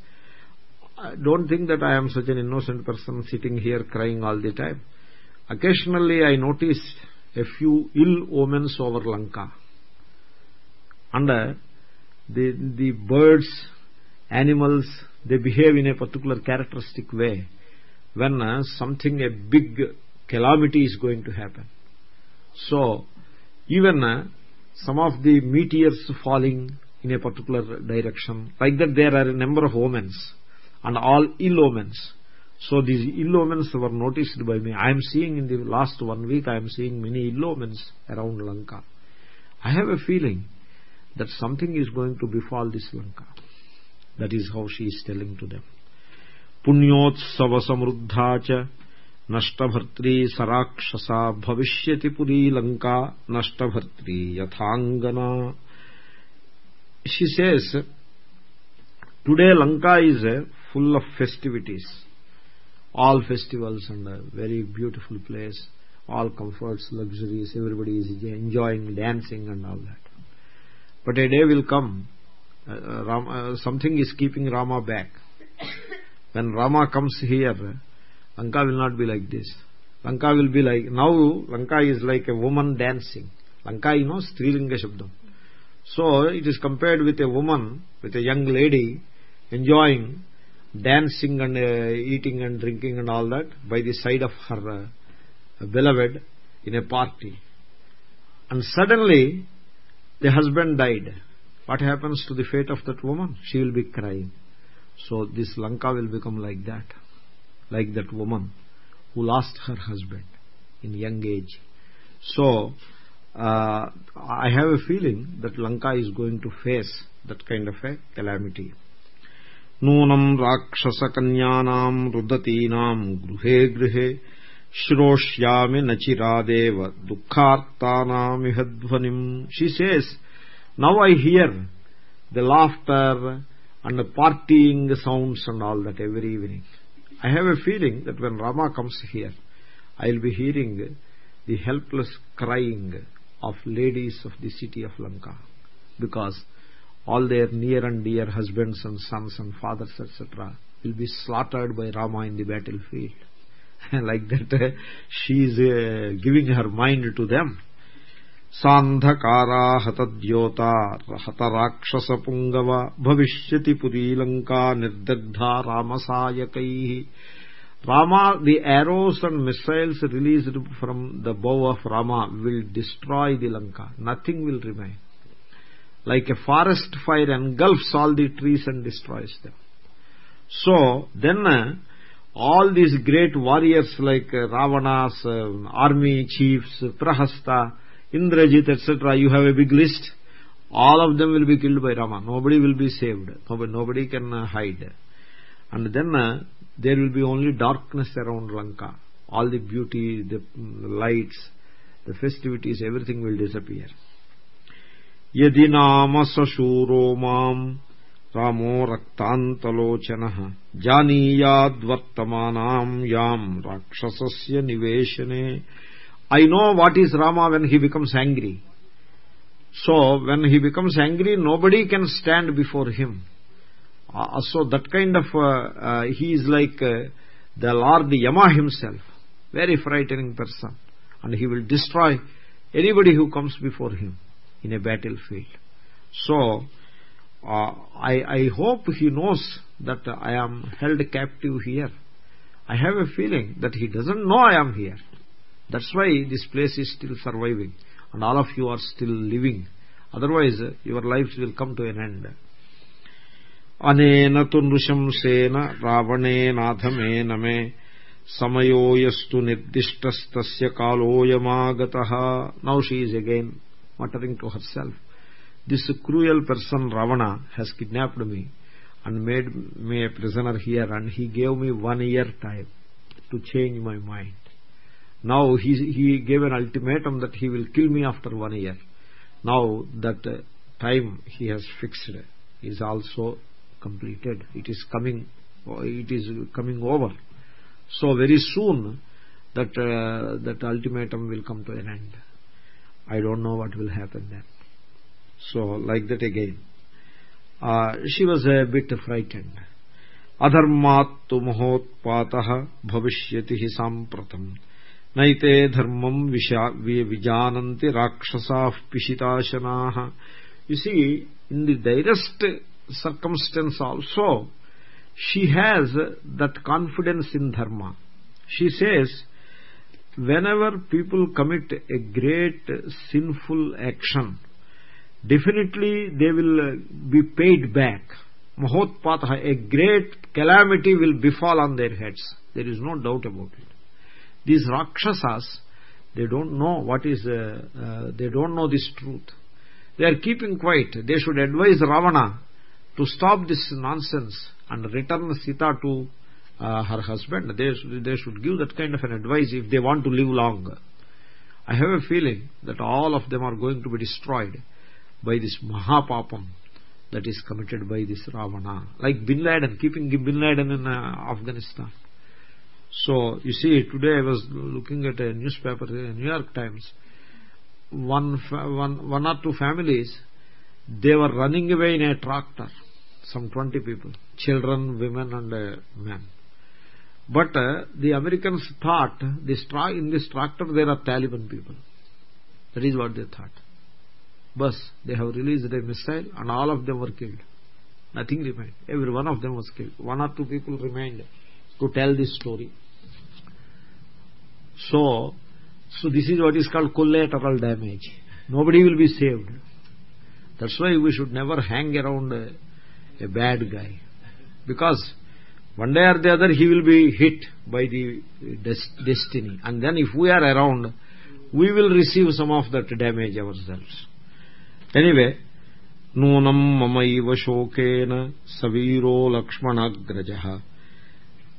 don't think that i am such an innocent person sitting here crying all the time. Occasionally i notice a few ill omens over lanka. And uh, the the birds animals they behave in a particular characteristic way when uh, something a big calamity is going to happen. So even uh, some of the meteors falling in a particular direction like that there are a number of omens and all ill omens so these ill omens were noticed by me i am seeing in the last one week i am seeing many ill omens around lanka i have a feeling that something is going to befall this lanka that is how she is telling to them punyotsava samruddha cha नष्टभर्त्री सराक्षसा भविष्यति Puri Lanka नष्टभर्त्री यथांगना she says today lanka is full of festivities. All festivals and a very beautiful place. All comforts luxuries everybody is enjoying dancing and all that. But a day will come uh, uh Rama, uh, something is keeping rama back. When rama comes here lanka will not be like this. Lanka will be like now lanka is like a woman dancing. Lanka you know strilinga shabdam. So it is compared with a woman with a young lady enjoying dancing and uh, eating and drinking and all that by the side of her uh, beloved in a party. And suddenly the husband died. What happens to the fate of that woman? She will be crying. So this lanka will become like that like that woman who lost her husband in young age. So uh, i have a feeling that lanka is going to face that kind of a calamity नूनम् राक्षसकन्यानाम् रुदतीनाम् गृहे गृहे श्रोष्यामि न चिरादेव दुःखार्तानामिह ध्वनिम् she says now i hear the laughter and the partying sounds and all that every evening i have a feeling that when rama comes here i will be hearing the helpless crying of ladies of the city of lanka because all their near and dear husbands and sons and fathers etc will be slaughtered by rama in the battlefield like that uh, she is uh, giving her mind to them Sandhakara, హతద్యోతా రహత రాక్షస పుంగవ భవిష్యతి పురీలంకా నిర్దగ్ధా రామసాయకై Rama, the arrows and missiles released from the bow of Rama will destroy the Lanka. Nothing will remain like a forest fire engulfs all the trees and destroys them. So then uh, all these great warriors like uh, ravana's uh, army chiefs prahasta indrajit etc you have a big list. All of them will be killed by rama. Nobody will be saved. Nobody, nobody can hide. And then there will be only darkness around lanka. All the beauty the mm, lights the festivities everything will disappear यदि नाम सशूरो माम् रामो रक्तान्तलोचनः जानीयाद्वर्तमानाम् याम् राक्षसस्य निवेशने I know what is Rama when he becomes angry. So, when he becomes angry, nobody can stand before him. Uh, so, that kind of, uh, uh, he is like uh, the Lord Yama himself. Very frightening person. And he will destroy anybody who comes before him in a battlefield so uh, I, I hope he knows that I am held captive here I have a feeling that he doesn't know I am here that's why this place is still surviving and all of you are still living otherwise uh, your lives will come to an end अनेन तु नृशंसेन रावणेनाथमेन मे समयोयस्तु निर्दिष्टस्तस्य कालोऽयमागतः now she is again muttering to herself this cruel person ravana has kidnapped me and made me a prisoner here and he gave me one year time to change my mind. Now he, he gave an ultimatum that he will kill me after one year. Now that uh, time he has fixed is also completed. It is coming it is coming over. So very soon that uh, that ultimatum will come to an end i don't know what will happen then so like that again uh, she was a bit frightened अधर्मात्तु महोत्पातः भविष्यति हि साम्प्रतम् नैते धर्मम् विजानन्ति राक्षसाः पिशिताशनाः you see in the direst circumstance also she has that confidence in dharma she says whenever people commit a great sinful action definitely they will be paid back. Mahotpatha a great calamity will befall on their heads. There is no doubt about it. These rakshasas they don't know what is uh, uh, they don't know this truth. They are keeping quiet. They should advise ravana to stop this nonsense and return sita to uh, her husband they should, they should give that kind of an advice if they want to live long i have a feeling that all of them are going to be destroyed by this mahapapam that is committed by this Ravana. Like Bin Laden, keeping Bin Laden in uh, Afghanistan. So, you see, today I was looking at a newspaper, the New York Times. One, one, one or two families, they were running away in a tractor. Some 20 people. Children, women and uh, men. But uh, the Americans thought, this in this tractor there are Taliban people. That is what they thought. Bus they have released a missile and all of them were killed. Nothing remained. Every one of them was killed. One or two people remained to tell this story. So so this is what is called collateral damage. Nobody will be saved. That's why we should never hang around a, a bad guy. Because one day or the other he will be hit by the destiny and then if we are around we will receive some of that damage ourselves anyway नूनम् ममैव शोकेन सवीरो लक्ष्मणाग्रजः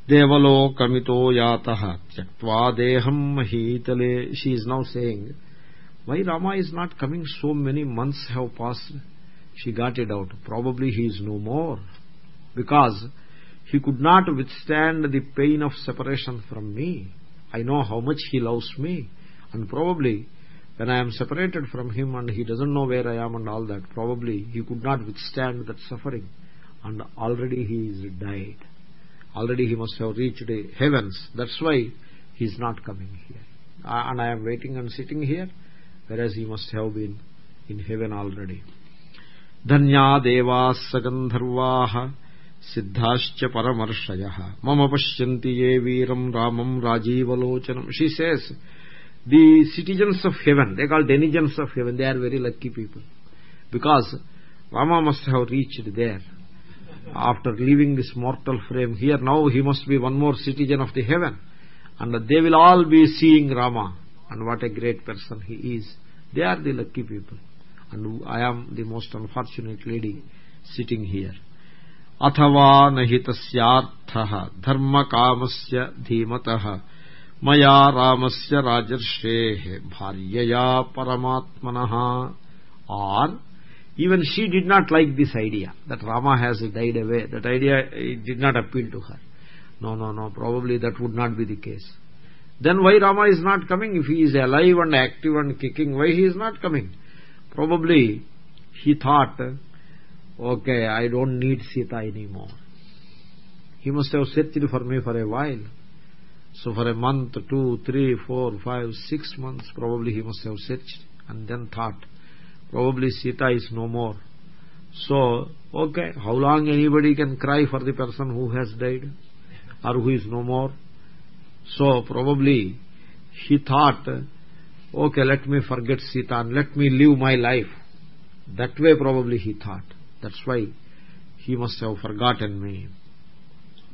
देवलोकमितो यातः त्यक्त्वा देहम् महीतले she is now saying why Rama is not coming so many months have passed she got it out probably he is no more because he could not withstand the pain of separation from me. I know how much he loves me. And probably when i am separated from him and he doesn't know where i am and all that probably he could not withstand that suffering. And already he is died. Already he must have reached the heavens. That's why he is not coming here. And i am waiting and sitting here whereas he must have been in heaven already. Dhanya devas sagandharvaah సిద్ధాశ్చ పరమర్షయ మమ పశ్యంతి ఏ వీరం రామం రాజీవలోచనం she says the citizens of heaven they call denizens of heaven they are very lucky people because Rama must have reached there after leaving this mortal frame here now he must be one more citizen of the heaven and they will all be seeing Rama and what a great person he is they are the lucky people and i am the most unfortunate lady sitting here अथवा नित धर्म काम से धीमत। मया राम से राजर्षे भार्य परमात्मन। Or even she did not like this idea that Rama has died away that idea did not appeal to her no no no probably that would not be the case then why Rama is not coming if he is alive and active and king why he is not coming probably he thought okay I don't need Sita anymore he must have searched for me for a while so for a month, two, three, four, five, six months, probably he must have searched and then thought, probably Sita is no more. So, okay, how long anybody can cry for the person who has died or who is no more? So, probably he thought, okay, let me forget Sita and let me live my life. That way probably he thought. That's why he must have forgotten me.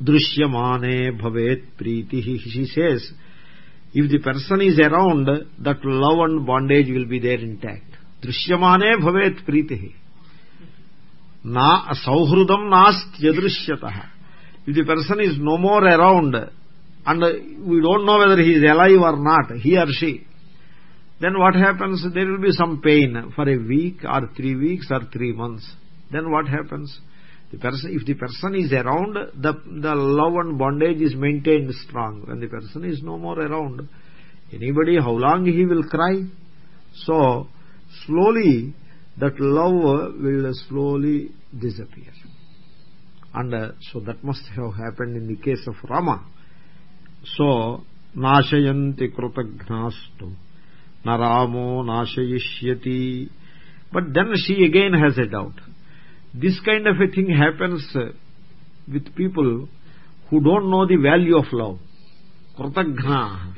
दृश्यमाने भवेत प्रीति she says if the person is around that love and bondage will be there intact दृश्यमाने भवेत प्रीति na sauhrudam nastyadrishyatah if the person is no more around and we don't know whether he is alive or not he or she then what happens there will be some pain for a week or three weeks or three months then what happens? The person if the person is around the the love and bondage is maintained strong. When the person is no more around anybody how long he will cry? So slowly that love will slowly disappear. And uh, so that must have happened in the case of rama. So nashayanti krutagnastu naramo nashayishyati. But then she again has a doubt this kind of a thing happens uh, with people who don't know the value of love krutagna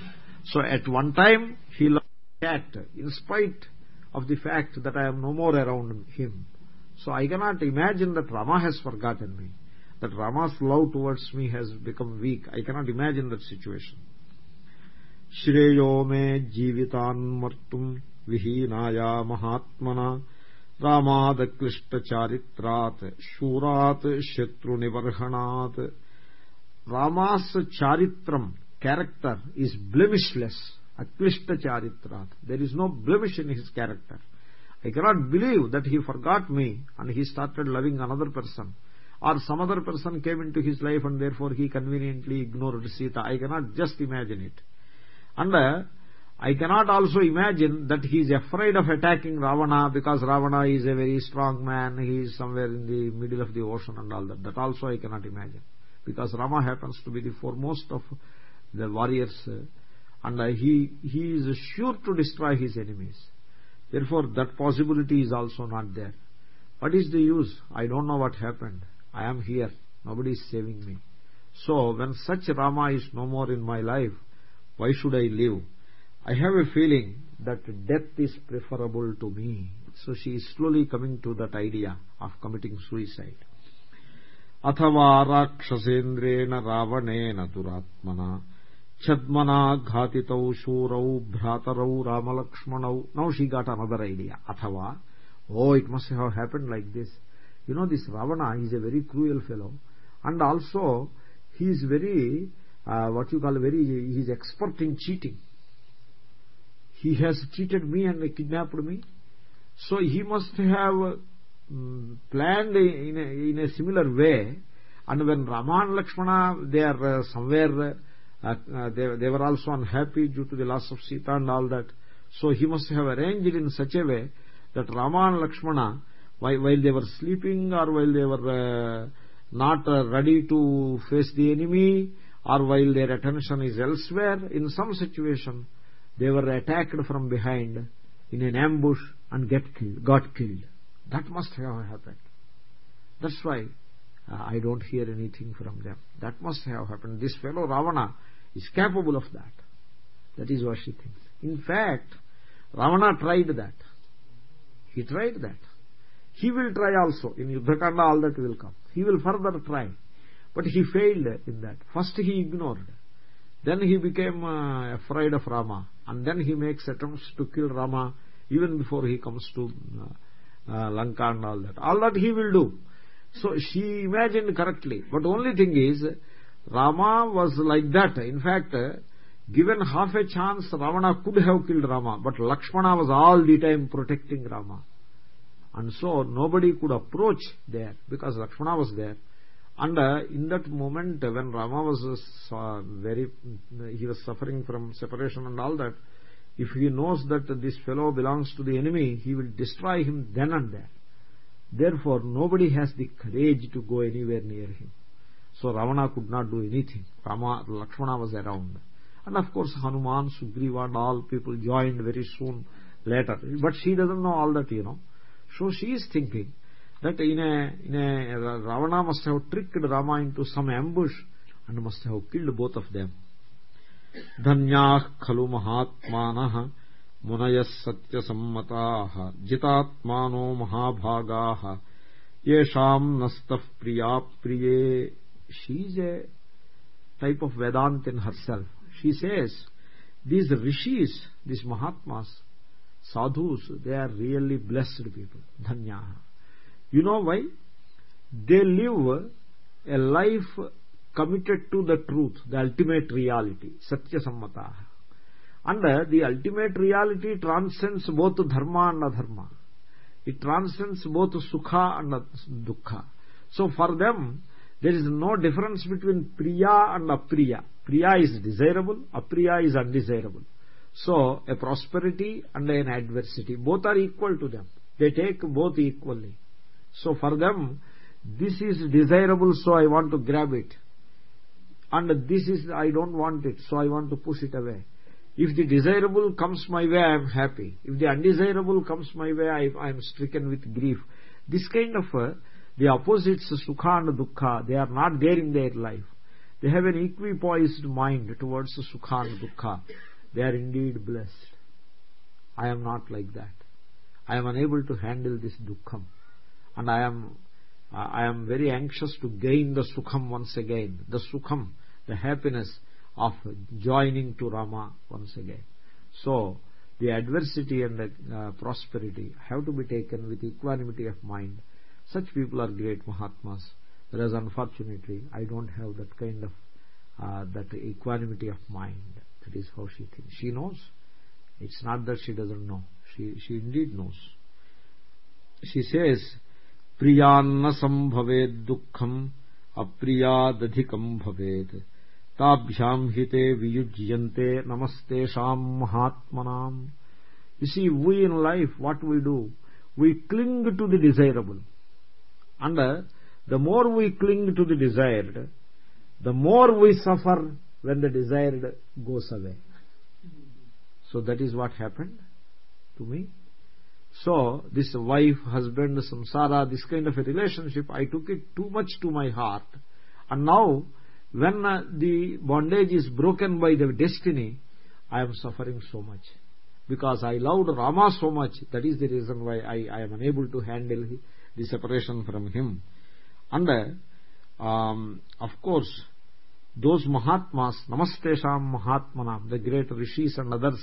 so at one time he loved cat in spite of the fact that i am no more around him so i cannot imagine that rama has forgotten me that rama's love towards me has become weak i cannot imagine that situation श्रेयो मे जीवितान्मर्तुम् विहीनाया महात्मना रामादक्लिष्टचारित्रात् शूरात् शत्रुनिबर्हणात् Rama's charitram, character, is blemishless. Aklishta charitrat. There is no blemish in his character. I cannot believe that he forgot me and he started loving another person. Or some other person came into his life and therefore he conveniently ignored Sita. I cannot just imagine it. And uh, I cannot also imagine that he is afraid of attacking Ravana because Ravana is a very strong man, he is somewhere in the middle of the ocean and all that. That also I cannot imagine. Because Rama happens to be the foremost of the warriors uh, and uh, he, he is sure to destroy his enemies. Therefore that possibility is also not there. What is the use? I don't know what happened. I am here. Nobody is saving me. So when such Rama is no more in my life, why should I live? I have a feeling that death is preferable to me. So she is slowly coming to that idea of committing suicide. अथवा राक्षसेन्द्रेण रावणेन दुरात्मना छद्मना घातितौ शूरौ भ्रातरौ रामलक्ष्मणौ now she got another idea athava oh it must have happened like this you know this ravana is a very cruel fellow and also he is very uh, what you call very he is expert in cheating he has cheated me and kidnapped me. So he must have um, planned in a, in a similar way. And when rama and lakshmana they are uh, somewhere uh, uh, they, they were also unhappy due to the loss of sita and all that. So he must have arranged in such a way that rama and lakshmana while, while they were sleeping or while they were uh, not ready to face the enemy or while their attention is elsewhere in some situation they were attacked from behind in an ambush and get killed, got killed. That must have happened. That's why uh, I don't hear anything from them. That must have happened. This fellow Ravana is capable of that. That is what she thinks. In fact, Ravana tried that. He tried that. He will try also. In Yuddhakanda all that will come. He will further try. But he failed in that. First he ignored. Then he became uh, afraid of Rama. And then he makes attempts to kill Rama even before he comes to uh, uh, Lanka and all that. All that he will do. So she imagined correctly. But only thing is, Rama was like that. In fact, given half a chance, Ravana could have killed Rama. But Lakshmana was all the time protecting Rama. And so nobody could approach there because Lakshmana was there. And uh, in that moment when Rama was uh, very, he was suffering from separation and all that, if he knows that this fellow belongs to the enemy, he will destroy him then and there. Therefore, nobody has the courage to go anywhere near him. So Ravana could not do anything. Rama, Lakshmana was around. And of course, Hanuman, Sugriva and all people joined very soon later. But she doesn't know all that, you know. So she is thinking that in a, in a Ravana must have tricked Rama into some ambush and must have killed both of them. धन्याः खलु महात्मानः मुनयः सत्यसम्मताः जितात्मानो महाभागाः येषाम् नस्तः प्रिया प्रिये she is a type of vedant in herself she says these rishis these mahatmas sadhus they are really blessed people dhanyaha you know why? They live a life committed to the truth the ultimate reality satya sammata. And uh, the ultimate reality transcends both dharma and adharma. It transcends both sukha and dukkha so for them there is no difference between priya and apriya. Priya is desirable apriya is undesirable. So a prosperity and an adversity both are equal to them. They take both equally so for them this is desirable so i want to grab it. And this is i don't want it so i want to push it away. If the desirable comes my way i am happy. If the undesirable comes my way i, am stricken with grief. This kind of uh, the opposites sukha and dukkha they are not there in their life. They have an equipoised mind towards sukha and dukkha. They are indeed blessed. I am not like that. I am unable to handle this dukkham and i am i am very anxious to gain the sukham once again. The sukham the happiness of joining to rama once again. So the adversity and the uh, prosperity have to be taken with equanimity of mind. Such people are great mahatmas. Whereas unfortunately i don't have that kind of uh, that equanimity of mind. That is how she thinks. She knows. It's not that she doesn't know. She she indeed knows. She says प्रियान्न संभवेद दुखम अप्रियादिकम भवे ताभ्याम हिते वियुज्यंते नमस्ते शाम महात्मनाम you see we in life what we do we cling to the desirable and the more we cling to the desired the more we suffer when the desired goes away. So that is what happened to me. So this wife husband samsara this kind of a relationship i took it too much to my heart. And now when uh, the bondage is broken by the destiny i am suffering so much. Because i loved rama so much that is the reason why i, I am unable to handle the separation from him. And um, of course those mahatmas namastesham mahatmanam the great rishis and others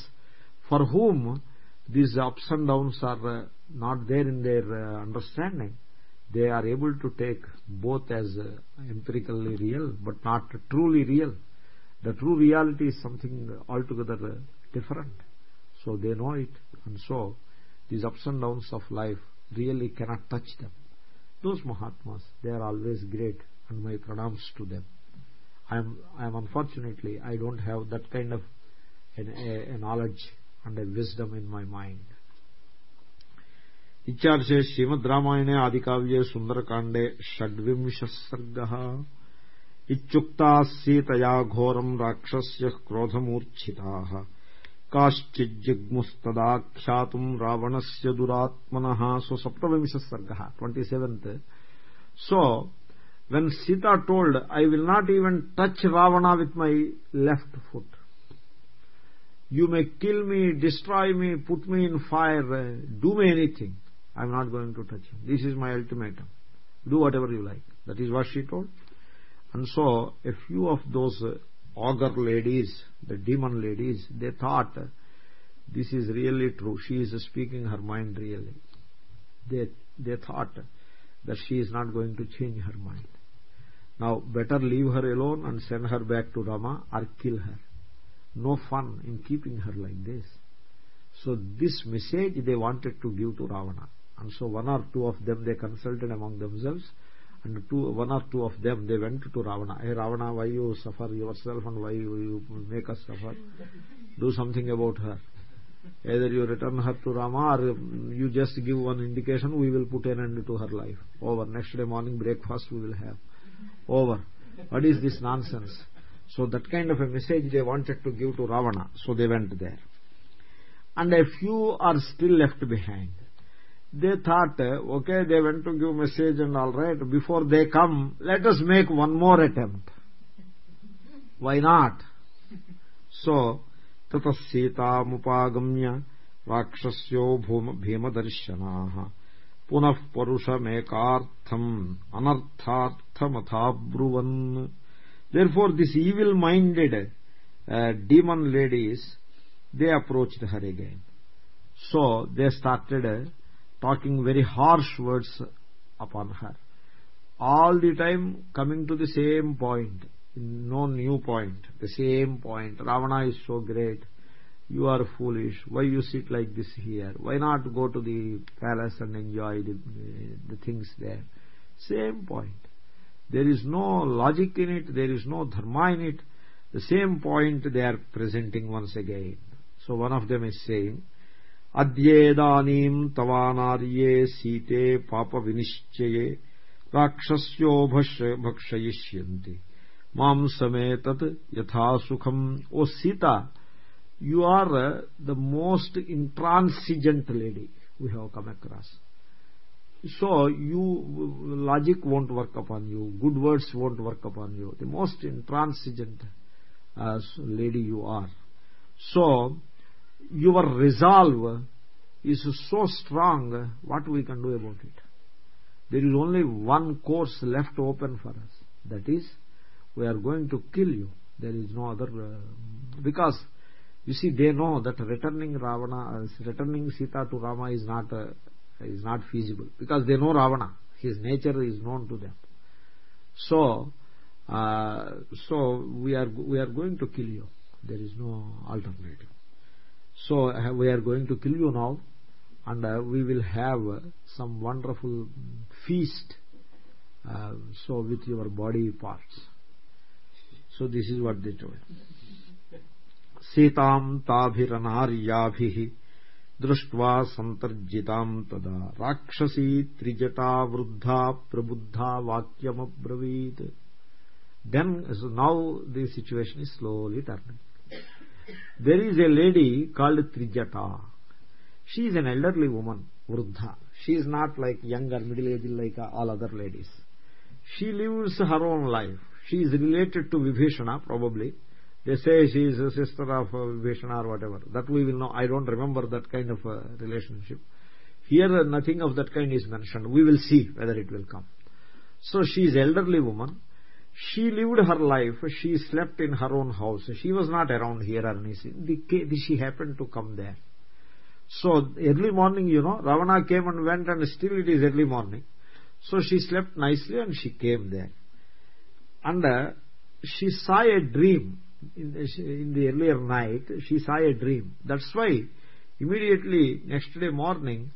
for whom these ups and downs are uh, not there in their uh, understanding. They are able to take both as uh, empirically real but not truly real. The true reality is something altogether different. So they know it and so these ups and downs of life really cannot touch them. Those mahatmas they are always great and my pranams to them. I am i am unfortunately i don't have that kind of an, a, a knowledge and a wisdom in my mind. Ityarshe shrimad ramayane adikavye sundara kande shadvimshasargaha ichuktasitaya ghoram rakshasya krodhamurchitah కాశ్చిజిగ్ముస్తాఖ్యాతం రావణస్య దురాత్మనః so So సర్గ twenty seventh so when Sita told I will not even touch Ravana with my left foot you may kill me destroy me put me in fire uh, do me anything. I am not going to touch him this is my ultimatum. Do whatever you like. That is what she told. And so a few of those uh, ogre ladies the demon ladies they thought uh, this is really true. She is speaking her mind really. They they thought that she is not going to change her mind. Now better leave her alone and send her back to rama or kill her no fun in keeping her like this. So this message they wanted to give to ravana. And so one or two of them they consulted among themselves. And two, one or two of them they went to ravana. Hey ravana why you suffer yourself and why you make us suffer? Do something about her. Either you return her to rama or you just give one indication we will put an end to her life. Over. Next day morning breakfast we will have. Over. What is this nonsense so that kind of a message they wanted to give to ravana so they went there and a few are still left behind they thought okay they went to give message and all right before they come let us make one more attempt why not so ततः सीतामुपागम्य राक्षस्यो भीमदर्शनाः पुनः परुषमेकार्थम् अनर्थार्थमथाब्रुवन् therefore this evil minded uh, demon ladies they approached her again. So they started uh, talking very harsh words upon her. All the time coming to the same point no new point the same point. Ravana is so great. You are foolish. Why you sit like this here? Why not go to the palace and enjoy the, the things there? Same point there is no logic in it there is no dharma in it the same point they are presenting once again so one of them is saying అద్యేదానీం తవానార్యే papa పాప rakshasyo రాక్షస్యో mam మాం yatha sukham o sita." You are uh, the most intransigent lady. We have come across so you logic won't work upon you. Good words won't work upon you. The most intransigent uh, lady you are. So your resolve is so strong what we can do about it? There is only one course left open for us. That is we are going to kill you. There is no other uh, because you see they know that returning ravana uh, returning sita to rama is not uh, is not feasible because they know ravana his nature is known to them so uh, so we are we are going to kill you there is no alternative so uh, we are going to kill you now and uh, we will have some wonderful feast uh, so with your body parts so this is what they told सीताम् ताभिरनार्याभिः दृष्ट्वा सन्तर्जिताम् तदा राक्षसी त्रिजटा वृद्धा प्रबुद्धा वाक्यमब्रवीत् then now the situation is slowly turning there is a lady called trijata she is an elderly woman vruddha she is not like young or middle aged like all other ladies she lives her own life she is related to vibhishana probably they say she is a sister of uh, Vishnu or whatever. That we will know. I don't remember that kind of a relationship. Here uh, nothing of that kind is mentioned. We will see whether it will come. So she is elderly woman. She lived her life. She slept in her own house. She was not around here or anything. She happened to come there. So early morning, you know, Ravana came and went and still it is early morning. So she slept nicely and she came there. And uh, she saw a dream in the, in the earlier night she saw a dream. That's why immediately next day morning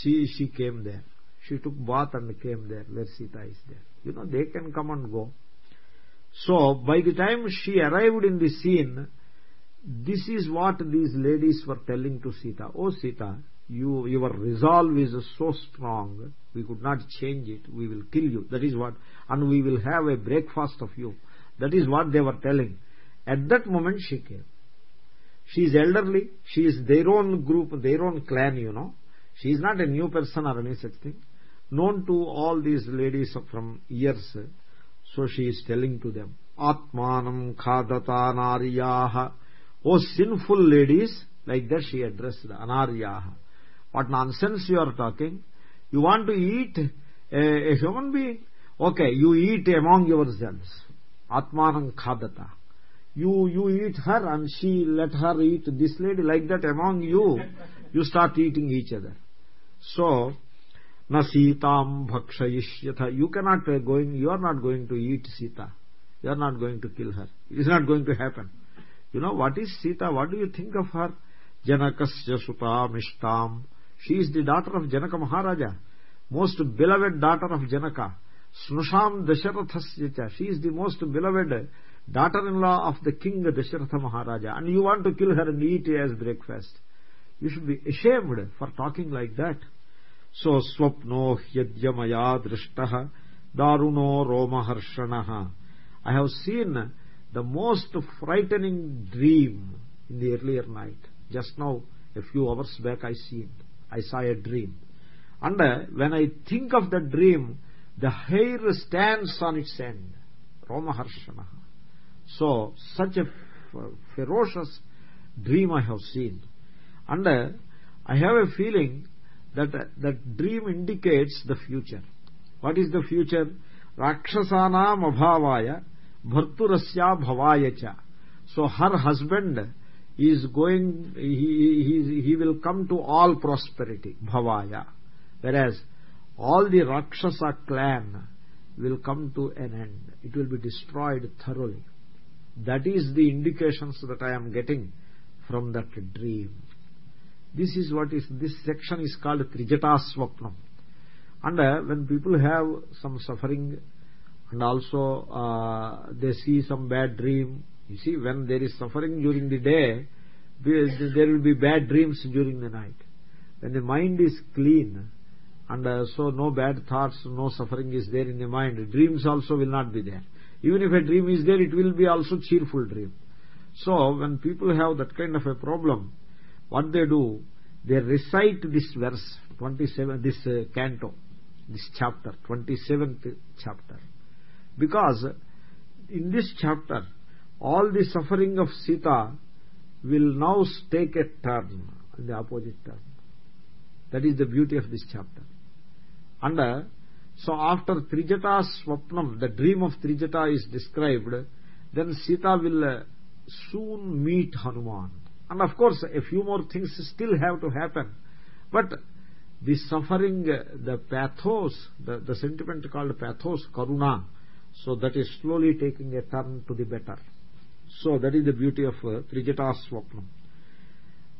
she she came there. She took bath and came there. Where sita is there. You know they can come and go. So by the time she arrived in the scene this is what these ladies were telling to sita. Oh sita you your resolve is so strong. We could not change it. We will kill you. That is what and we will have a breakfast of you. That is what they were telling at that moment she came. She is elderly. She is their own group their own clan you know. She is not a new person or any such thing. Known to all these ladies from years so she is telling to them atmanam khadata naryaha oh sinful ladies like that she addressed anaryaha what nonsense you are talking. You want to eat a, a human being? Okay you eat among yourselves. Atmanam khadata you you eat her and she let her eat this lady. Like that among you you start eating each other. So na sitam bhakshayishyatha. You cannot uh, going you are not going to eat sita you are not going to kill her. It is not going to happen. You know what is sita what do you think of her? Janakasya sutam ishtam she is the daughter of janaka maharaja. Most beloved daughter of janaka. Snusham dasharathasya she is the most beloved daughter-in-law of the king Dasharatha Maharaja and you want to kill her and eat as breakfast. You should be ashamed for talking like that. So swapno hyajyamaya drishtaha daruno romaharshanaha. I have seen the most frightening dream in the earlier night. Just now, a few hours back I seen. I saw a dream. And uh, when I think of the dream, the hair stands on its end. Romaharshanaha so such a ferocious dream i have seen. And uh, i have a feeling that uh, that dream indicates the future. What is the future? Rakshasanam abhavaya bharturasya bhavaya cha. So her husband is going he, he, he will come to all prosperity bhavaya. Whereas all the rakshasa clan will come to an end. It will be destroyed thoroughly that is the indications that i am getting from that dream. This is what is this section is called trijata swapnam and uh, when people have some suffering and also uh, they see some bad dream you see when there is suffering during the day there will be bad dreams during the night. When the mind is clean and uh, so no bad thoughts no suffering is there in the mind dreams also will not be there even if a dream is there it will be also cheerful dream. So when people have that kind of a problem what they do they recite this verse 27 this uh, canto this chapter 27th chapter. Because in this chapter all the suffering of sita will now take a turn the opposite turn. That is the beauty of this chapter. And uh, so after trijata swapnam the dream of trijata is described then sita will uh, soon meet hanuman and of course a few more things still have to happen but the suffering the pathos the, the sentiment called pathos karuna so that is slowly taking a turn to the better so that is the beauty of uh, trijata swapnam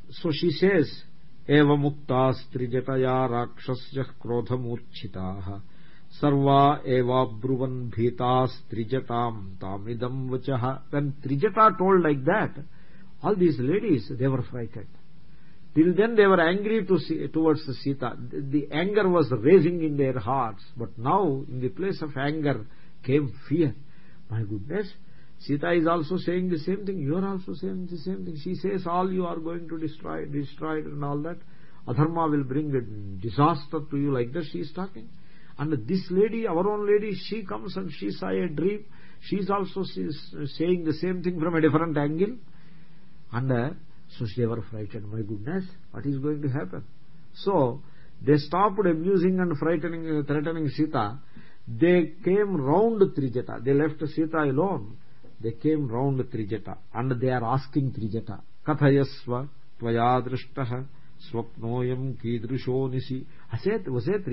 so she says eva muktasत्रिजटया राक्षस्य Sarva సర్వా ఏవాబ్రువన్ bhitas త్రిజటాం తామిదం వచః when Trijata told like that, all these ladies they were frightened. till then they were angry towards sita the anger was raising in their hearts but now in the place of anger came fear my goodness Sita is also saying the same thing. You are also saying the same thing. She says all you are going to destroy, destroy and all that. Adharma will bring disaster to you like this, She is talking. And this lady our own lady she comes and she saw a dream she is also saying the same thing from a different angle and uh, so they were frightened my goodness what is going to happen so they stopped abusing and frightening uh, threatening sita they came round trijata they left sita alone they came round trijata and they are asking trijata kathayasva tvaya drishtah swapnoyam kidrisho nisi aset was it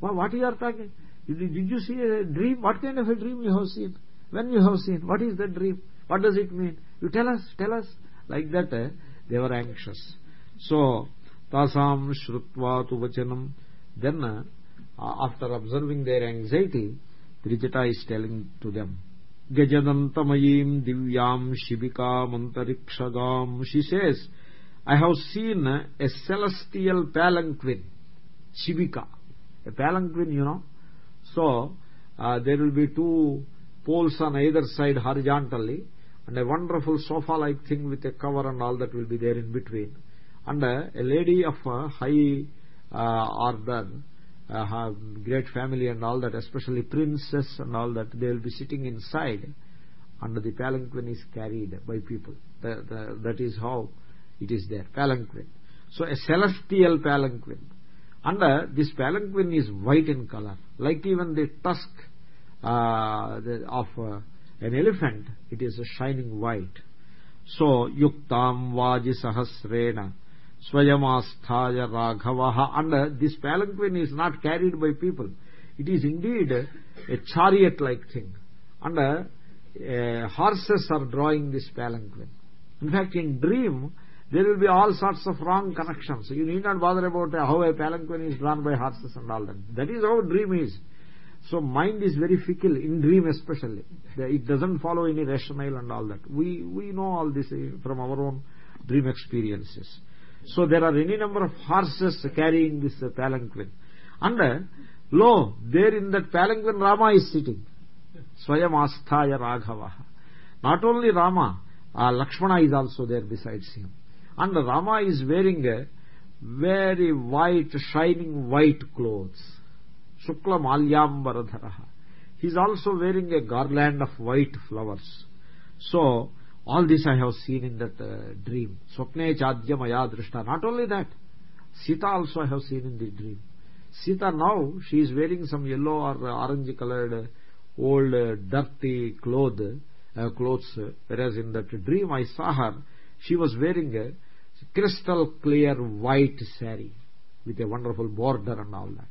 trijata what you are talking did you see a dream what kind of a dream you have seen when you have seen what is that dream what does it mean you tell us tell us like that uh, they were anxious so tasam shrutva tu vachanam then uh, after observing their anxiety trijata is telling to them shibikam antarikshagam she says i have seen a celestial palanquin shibika a palanquin you know. So uh, there will be two poles on either side horizontally and a wonderful sofa like thing with a cover and all that will be there in between. And uh, a lady of uh, high uh, order uh, great family and all that especially princess and all that they will be sitting inside and the palanquin is carried by people. The, the, that is how it is there palanquin. So a celestial palanquin and uh, this palanquin is white in color. Like even the tusk uh, of uh, an elephant it is a shining white. So yuktam vaji sahasrena swayamasthaja raghavaha. This palanquin is not carried by people. It is indeed a chariot like thing. And horses are drawing this palanquin. In fact in dream there will be all sorts of wrong connections. You need not bother about how a palanquin is drawn by horses and all that. That is how dream is. So mind is very fickle in dream especially. It doesn't follow any rationale and all that. We we know all this eh, from our own dream experiences. So there are any number of horses carrying this uh, palanquin. And uh, lo there in that palanquin rama is sitting. Swayam asthaya raghava. Not only rama uh, lakshmana is also there besides him and rama is wearing a very white shining white clothes. Shukla malyambaradharaha. He is also wearing a garland of white flowers. So all this i have seen in that uh, dream. Swapne chadya maya drishta. Not only that sita also i have seen in the dream. Sita now she is wearing some yellow or orange colored old uh, dirty cloth uh, clothes. Whereas in that dream i saw her she was wearing a crystal clear white saree with a wonderful border and all that.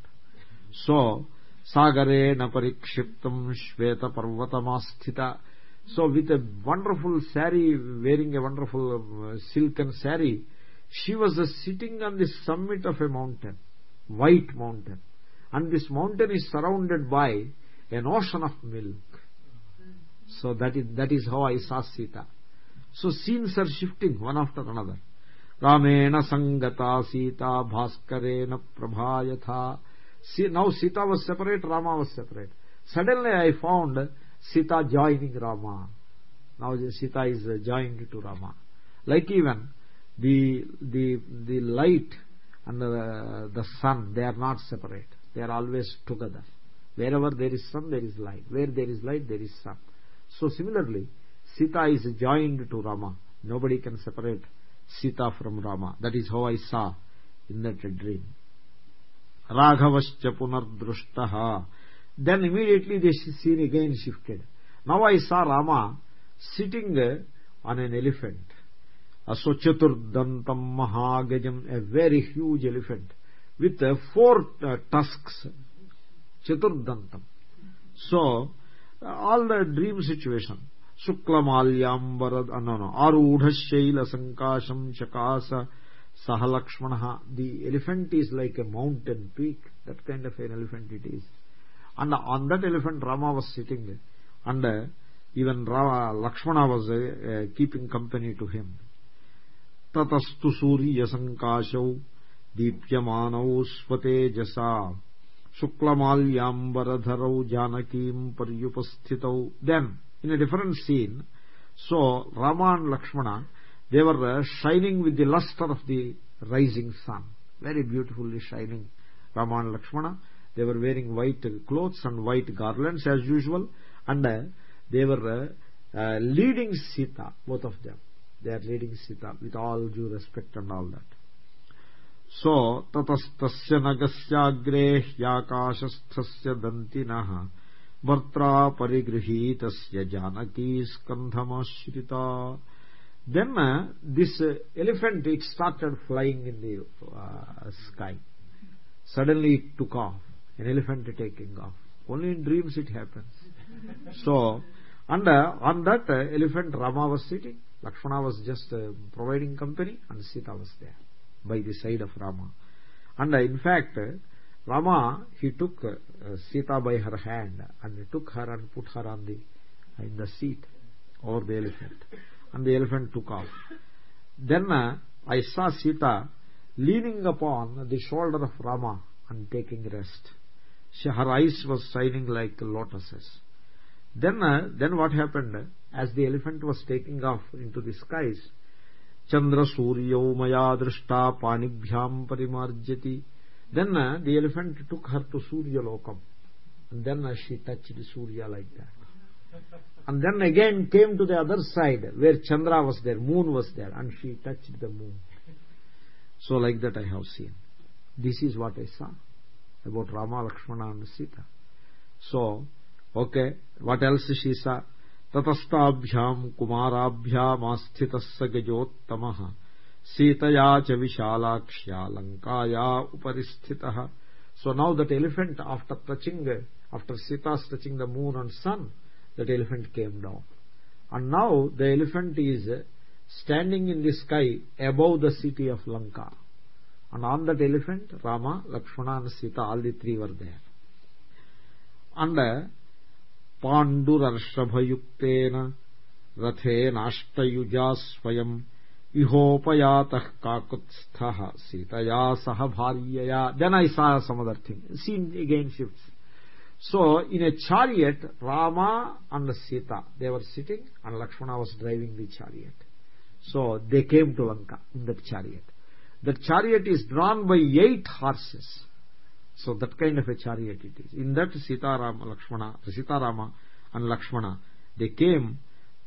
So sagarena parikshiptam shveta parvatamasthita. So with a wonderful sari wearing a wonderful uh, silken sari she was sitting on the summit of a mountain white mountain. And this mountain is surrounded by an ocean of milk. So that is that is how i saw sita. So scenes are shifting one after another ramena sangata sita bhaskarena prabhayatha see now sita was separate rama was separate suddenly i found sita joining rama now sita is joined to rama like even the the the light and the, the sun they are not separate they are always together wherever there is sun there is light where there is light there is sun so similarly sita is joined to rama nobody can separate sita from rama that is how i saw in that dream raghavascha punardrushtaha then immediately the scene again shifted now i saw rama sitting on an elephant so chaturdantam mahagajam a very huge elephant with uh, four uh, tusks chaturdantam so uh, all the dream situation शुक्लमाल्याम्बर no no arudha sankasham chakasa sahalakshmana the elephant is like a mountain peak that kind of an elephant it is and on that elephant rama was sitting and uh, even rama lakshmana was uh, uh, keeping company to him tatastu surya sankashau दीप्यमानौ स्वतेजसा शुक्लमाल्याम्बरधरौ जानकीम् पर्युपस्थितौ then in a different scene. So rama and lakshmana they were uh, shining with the luster of the rising sun. Very beautifully shining rama and lakshmana. They were wearing white clothes and white garlands as usual. And uh, they were uh, leading sita both of them. They are leading sita with all due respect and all that. So tatastasya nagasya agre hyakashasthasya dantinah భర్త్రా పరిగృహీతస్య జానకీ స్కంధమాశ్రిత then this elephant it started flying in the sky suddenly it took off an elephant taking off only in dreams it happens so and on that elephant Rama was sitting lakshmana was just uh, providing company and sita was there by the side of rama and uh, in fact uh, Rama, he took uh, Sita by her hand and took her and put her on the in the seat over the elephant. And the elephant took off. Then uh, I saw Sita leaning upon the shoulder of Rama and taking rest. She, her eyes was shining like lotuses. Then, uh, then what happened? As the elephant was taking off into the skies, chandra suryau maya drishta panibhyam parimarjati then uh, the elephant took her to surya lokam and then uh, she touched the surya like that and then again came to the other side where chandra was there moon was there and she touched the moon so like that i have seen this is what i saw about rama lakshmana and sita so okay what else she saw ततस्ताभ्याम् कुमाराभ्यामास्थितः स गजोत्तमः सीतया च उपरि स्थितः moon and sun that elephant came down and now the elephant is standing in the sky above the city of lanka and on that elephant rama lakshmana and sita all the three were there and पाण्डुरर्षभयुक्तेन रथेनाष्टयुजा स्वयम् काकुत्स्थः सीतया सह was driving the chariot so they came to Lanka in that chariot that chariot is drawn by eight horses so that kind of a chariot it is in that sita rama lakshmana sita rama and lakshmana they came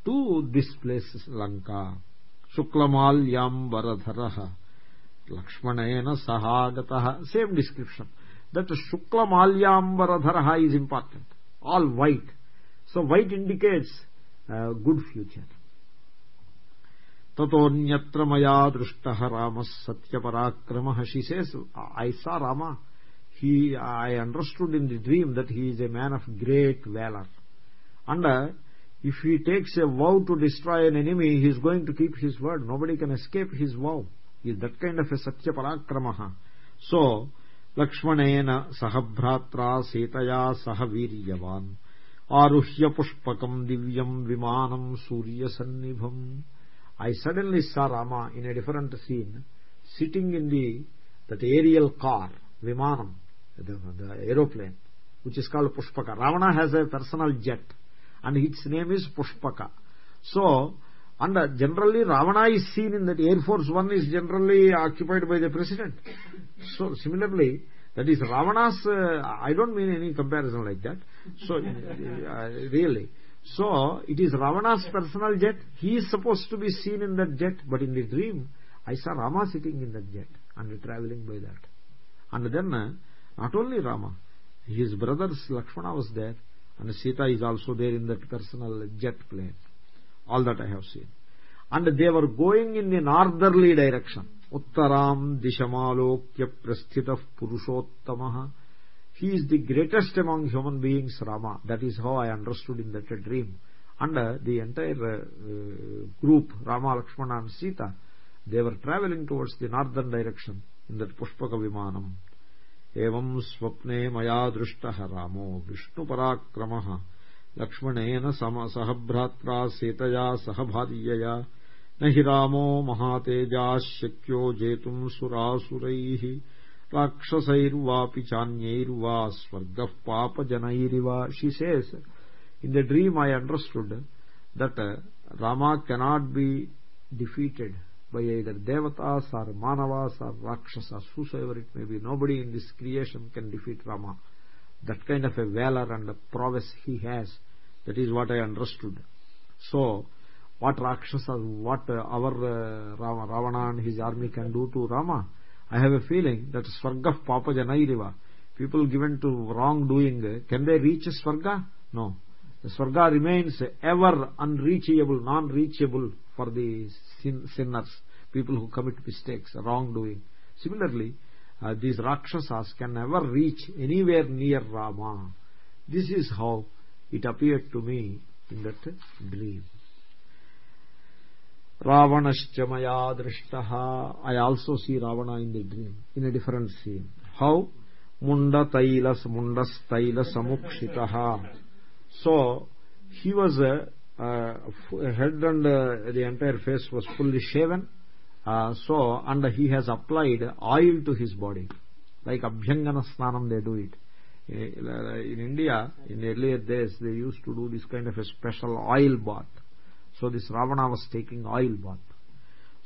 to this place lanka శుక్లమాల్యాం వరధర లక్ష్మణేన సహాగత same description that శుక్లమాల్యాంబరధర is important all white so white indicates good future తతోన్యత్ర మయా దృష్ట రామ సత్యపరాక్రమ she says I saw Rama he I understood in the dream that he is a man of great valour and if he takes a vow to destroy an enemy he is going to keep his word. Nobody can escape his vow. He is that kind of a satya parakramaha? So lakshmanena sah bhratra setaya sah viryavan. Aruhya pushpakam divyam vimanam surya sannibham. I suddenly saw rama in a different scene sitting in the that aerial car vimanam the, the aeroplane which is called pushpaka. Ravana has a personal jet and its name is pushpaka. So and generally ravana is seen in that air force one is generally occupied by the president. So similarly that is ravana's uh, i don't mean any comparison like that. So uh, really. So it is ravana's personal jet. He is supposed to be seen in that jet but in the dream i saw rama sitting in that jet and traveling by that. And then uh, not only rama his brothers lakshmana was there and sita is also there in that personal jet plane. All that i have seen. And they were going in the northerly direction. Uttaram dishamalokya prasthitah purushottamah he is the greatest among human beings rama. That is how i understood in that dream. And uh, the entire uh, group rama lakshmana and sita they were traveling towards the northern direction in that pushpaka vimanam एवं स्वप्ने मया दृष्टः रामो विष्णुपराक्रमः। लक्ष्मणेन सह भ्रात्रा सीतया सह भार्यया। न हि रामो महातेजाः शक्यो जेतुम् सुरासुरैः। राक्षसैर्वापि चान्यैर्वा स्वर्गः पापजनैरिव। Says in the dream i understood that uh, rama cannot be by either devatas or manavas or rakshasas whosoever it may be nobody in this creation can defeat rama that kind of a valor and a prowess he has that is what i understood so what rakshasas what uh, our uh, ravana and his army can do to rama I have a feeling that Swarga Papa Janairiva, people given to wrongdoing, can they reach Swarga? No. The Swarga remains ever unreachable, non-reachable for the sin, sinners, people who commit mistakes, wrongdoing. Similarly, uh, these Rakshasas can never reach anywhere near Rama. This is how it appeared to me in that dream. Ravanascha maya drishtaha. I also see Ravana in the dream, in a different scene. How? Munda tailas mundas taila samukshitaha. So, he was, a head and uh, the entire face was fully shaven. Uh, so, and he has applied oil to his body. Like Abhyangana Snanam they do it. In India, in earlier days, they used to do this kind of a special oil bath so this ravana was taking oil bath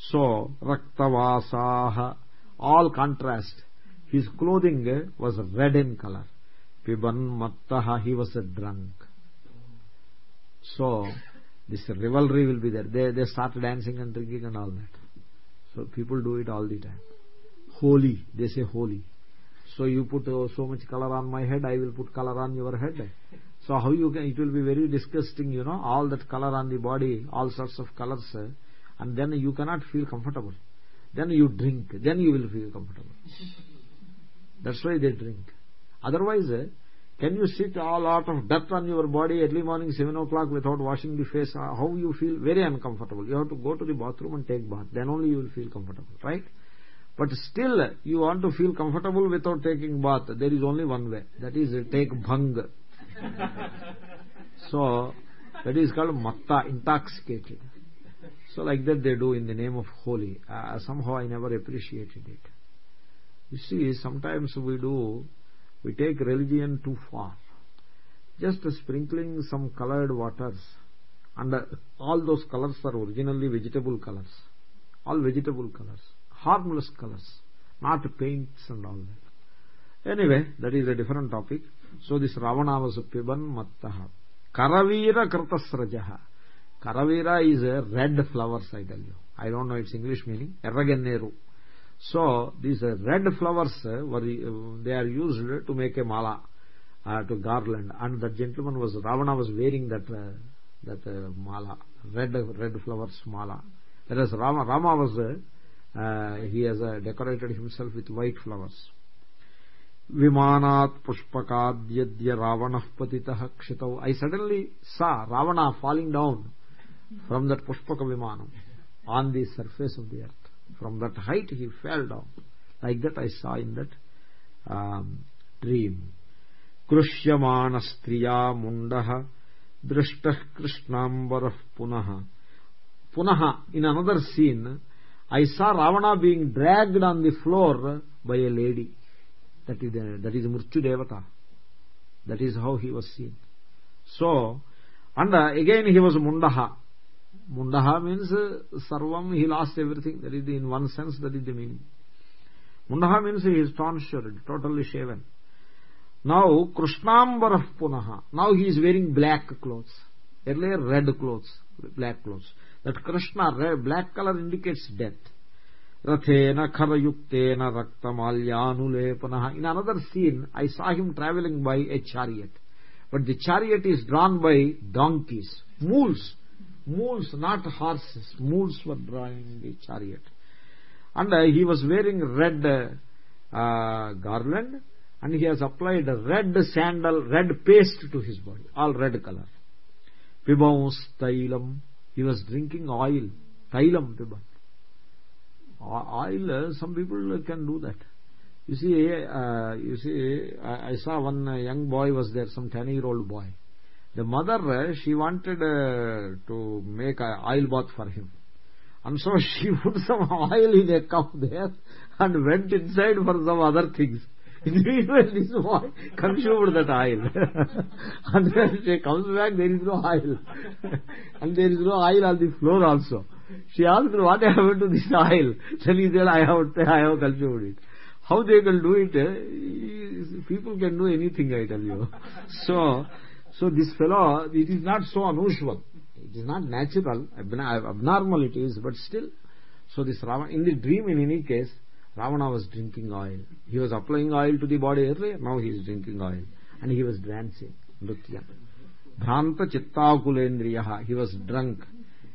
so raktavasaha all contrast his clothing was red in color piban mattaha he was a drunk so this rivalry will be there. They they start dancing and drinking and all that. So people do it all the time. Holi they say Holi so you put uh, so much color on my head i will put color on your head. So how you can it will be very disgusting you know all that color on the body all sorts of colors uh, and then you cannot feel comfortable. Then you drink. Then you will feel comfortable. That's why they drink. Otherwise uh, can you sit all out of dirt on your body early morning 7 o'clock without washing the face? Uh, how you feel? Very uncomfortable. You have to go to the bathroom and take bath. Then only you will feel comfortable right? But still you want to feel comfortable without taking bath. There is only one way. That is take bhang. So that is called matta intoxicated so like that they do in the name of Holi uh, somehow i never appreciated it. You see sometimes we do we take religion too far. Just sprinkling some colored waters and all those colors are originally vegetable colors. All vegetable colors. Harmless colors not paints and all that. Anyway that is a different topic. So this ravana was piban mattaha karavira kritasrajaha karavira is a red flowers i tell you. I don't know its english meaning. Erraganneru so these red flowers were they are used to make a mala uh, to garland. And the gentleman was ravana was wearing that uh, that uh, mala red red flowers mala. Whereas rama rama was uh, he has uh, decorated himself with white flowers. Vimanat pushpakadyadya ravanah patitah kshitau i suddenly saw ravana falling down from that pushpaka vimanam on the surface of the earth from that height he fell down. Like that i saw in that um, dream. Krushyamana striya mundah drishtah krishnambarah punah punah in another scene i saw ravana being dragged on the floor by a lady. That is that is murtyu devata. That is how he was seen. So and uh, again he was mundaha mundaha means uh, sarvam he lost everything. That is the, in one sense that is the meaning. Mundaha means he is tonsured totally shaven. Now krishnambarah punaha. Now he is wearing black clothes. Earlier red clothes black clothes. That krishna red, black color indicates death. Rathena kharayuktena raktamalyanulepana in another scene i saw him traveling by a chariot. But the chariot is drawn by donkeys mules mules not horses. Mules were drawing the chariot. And uh, he was wearing red uh, garland and he has applied red sandal red paste to his body all red color. Pibams tailam he was drinking oil. Tailam piban oil some people can do that. You see uh, you see I, I saw one young boy was there some 10 year old boy the mother she wanted uh, to make an oil bath for him and so she put some oil in a cup there and went inside for some other things Meanwhile, this boy consumed that oil. and when she comes back, there is no oil. and there is no oil on the floor also. She asked, what happened to this oil? Then he said, I have, I have consumed it. How they can do it? Eh? People can do anything, I tell you. So, so this fellow, it is not so unusual. It is not natural, abnormal it is, but still. So this Ravana, in the dream in any case, Ravana was drinking oil. He was applying oil to the body earlier, now he is drinking oil. And he was dancing, nritya. Bhranta chittakulendriyaha. He was drunk.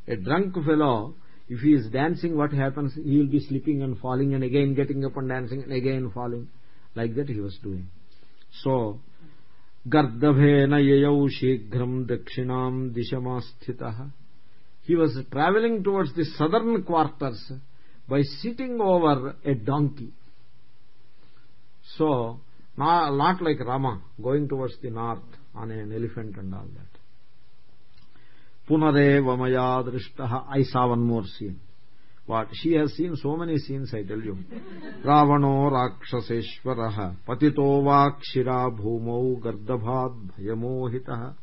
A drunk fellow, if he is dancing, what happens? He will be slipping and falling and again getting up and dancing and again falling. Like that he was doing. So, గర్దభేన యయౌ శీఘ్రం దక్షిణాం దిశమాస్థిత. He was travelling towards the southern quarters by sitting over a donkey so not like Rama going towards the north on an elephant and all that పునరేవ మయా దృష్ట I saw more scene what? She has seen so many scenes i tell you. Ravano rakshaseshwarah patito vakshira bhumau gardabhat bhayamohitah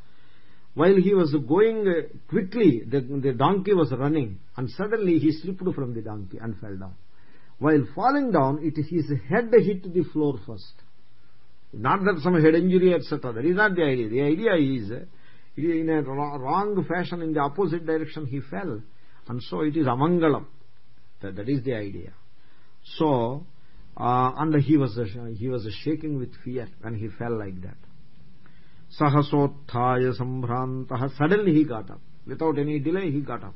while he was going quickly the, the donkey was running and suddenly he slipped from the donkey and fell down. While falling down it his head hit the floor first. Not that some head injury etc that is not the idea. The idea is in a wrong fashion in the opposite direction he fell. And so it is amangalam that, that is the idea. So uh, and he was he was shaking with fear when he fell like that. Sahasothaya sambhrantah suddenly he got up. Without any delay he got up.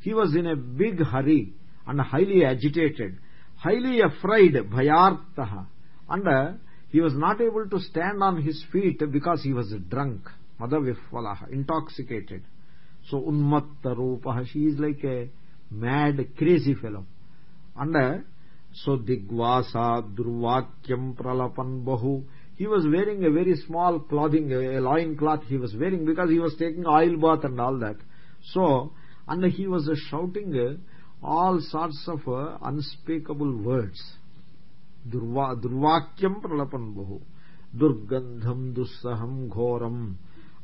He was in a big hurry and highly agitated highly afraid bhayartah. And uh, he was not able to stand on his feet because he was drunk madavifvalah intoxicated. So unmatta rupah she is like a mad crazy fellow and uh, so digvasa durvakyam pralapan bahu. He was wearing a very small clothing a loin cloth he was wearing because he was taking oil bath and all that. So and he was shouting all sorts of unspeakable words. Durvakyam pralapan bahu. Durgandham dussaham ghoram.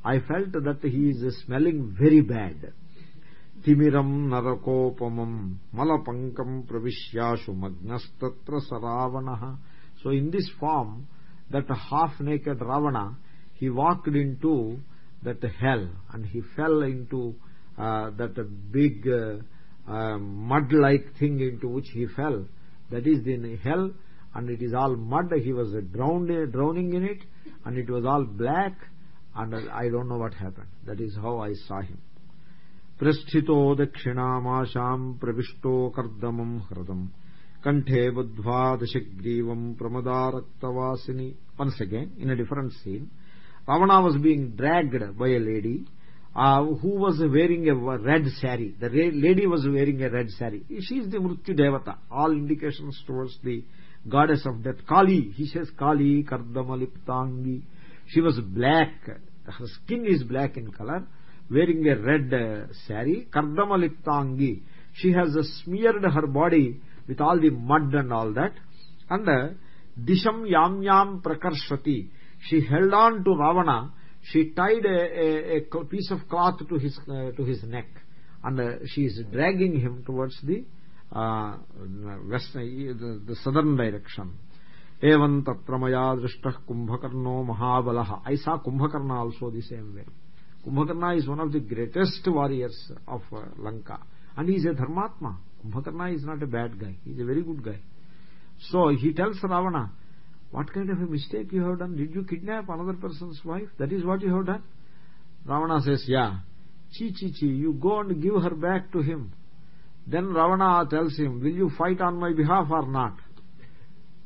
I felt that he is smelling very bad తిమిరం నరకోపమం మలపంకం ప్రవిశ్యాశు మగ్నస్తత్ర సరావణ so in this form that half naked ravana he walked into that hell and he fell into uh, that big uh, uh, mud like thing into which he fell that is in hell and it is all mud he was drowned drowning in it and it was all black and i don't know what happened that is how i saw him प्रस्थितो दक्षिणामाशाम् प्रविष्टो कर्दमम् हृदम् कंठे बध्वा दशग्रीवम् प्रमदारक्तवासिनि once again in a different scene ravana was being dragged by a lady uh, who was wearing a red sari the lady was wearing a red sari she is the mrityu devata all indications towards the goddess of death kali he says kali kardama liptangi she was black her skin is black in color wearing a red uh, sari kardamaliptangi she has uh, smeared her body with all the mud and all that. And uh, disham yam yam prakarshati she held on to ravana. She tied a, a, a piece of cloth to his uh, to his neck. And uh, she is dragging him towards the uh, west the, the southern direction. Evam tatra maya drishtah kumbhakarno mahabalah kumbhakarna also the same way kumbhakarna is one of the greatest warriors of uh, lanka. And he is a dharmatma. Kumbhakarna is not a bad guy. He is a very good guy. So he tells ravana what kind of a mistake you have done? Did you kidnap another person's wife? That is what you have done? Ravana says yeah. Chi chi chi you go and give her back to him. Then ravana tells him will you fight on my behalf or not?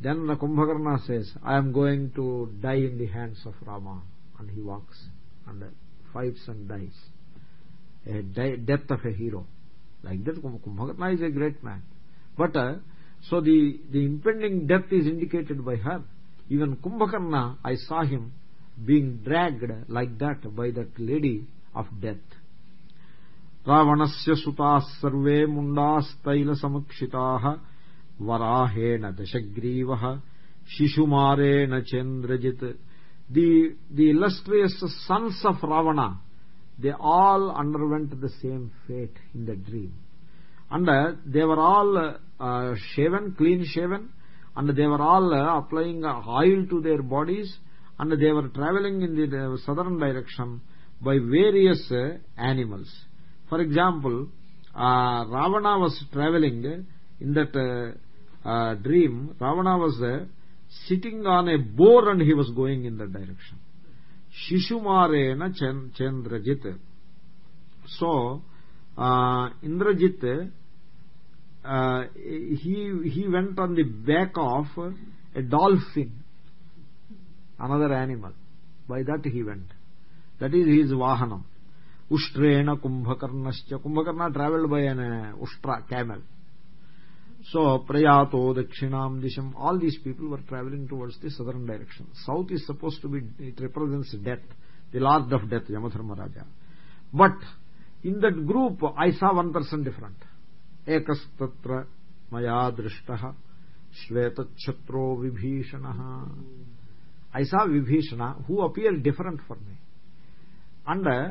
Then the kumbhakarna says i am going to die in the hands of rama. And he walks and fights and dies a death of a hero like that kumbhakarna is a great man but uh, so the the impending death is indicated by her even kumbhakarna i saw him being dragged like that by that lady of death रावणस्य सुताः सर्वे मुण्डास्तैलसमुक्षिताः वराहेण दशग्रीवः शिशुमारेण चेन्द्रजित् the the illustrious sons of ravana they all underwent the same fate in the dream. And uh, they were all uh, shaven clean shaven and they were all uh, applying oil to their bodies and they were traveling in the southern direction by various uh, animals. For example uh, ravana was traveling in that dream. Ravana was sitting on a boar and he was going in that direction. Shishumarena chandrajit. So uh, indrajit uh, he he went on the back of a dolphin another animal. By that he went. That is his vahanam. Ushtrena kumbhakarnascha. Kumbhakarna traveled by an uh, camel so prayato dakshinam disham all these people were traveling towards the southern direction. South is supposed to be it represents death the lord of death yamadharma raja. But in that group i saw one person different. Ekastatra maya drishtah shvetachatro vibhishanah i saw vibhishana who appeared different for me. And uh,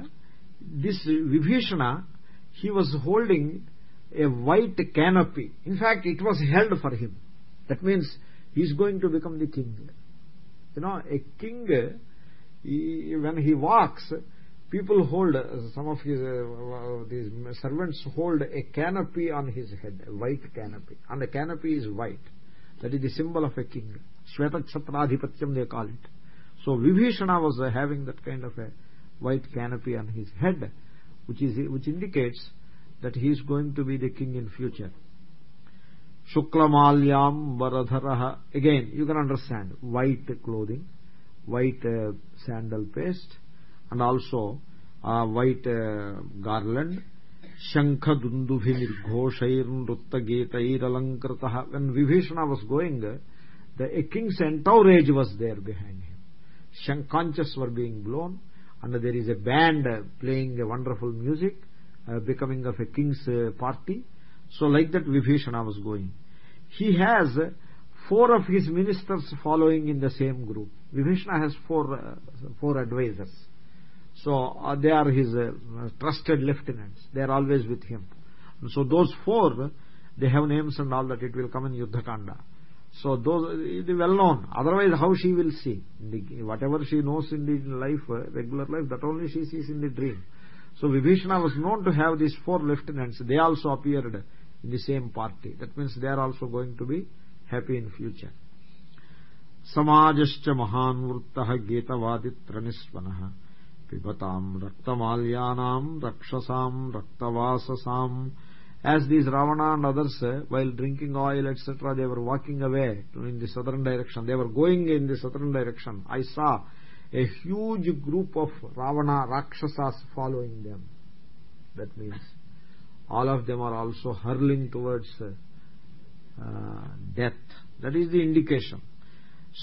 this vibhishana he was holding a white canopy. In fact, it was held for him. That means he is going to become the king. You know, a king, he, when he walks, people hold some of his uh, these servants hold a canopy on his head a white canopy and the canopy is white that is the symbol of a king shvetakshatraadhipatyam they call it so vibhishana was having that kind of a white canopy on his head which is which indicates that he is going to be the king in future. Shuklamalyam varadharah again you can understand. White clothing white uh, sandal paste and also uh, white uh, garland. Shankha dundubhi nirghoshair nruttageetairalankrtah when vibhishana was going the a king's entourage was there behind him. Shankhanchas were being blown and there is a band playing a wonderful music uh, becoming of a king's uh, party. So like that vibhishana was going. He has four of his ministers following in the same group. Vibhishana has four uh, four advisors. So uh, they are his uh, trusted lieutenants. They are always with him. And so those four they have names and all that. It will come in yuddha kanda so those it is well known. Otherwise how she will see? Whatever she knows in the life uh, regular life that only she sees in the dream so vibhishana was known to have these four lieutenants they also appeared in the same party that means they are also going to be happy in future समाजश्च महान् वृत्तः गीतवादित्रनिस्वनः pibatam raktamalyanam rakshasam raktavasasam as these ravana and others while drinking oil etc they were walking away in the southern direction they were going in the southern direction i saw a huge group of ravana rakshasas following them that means all of them are also hurling towards uh, death that is the indication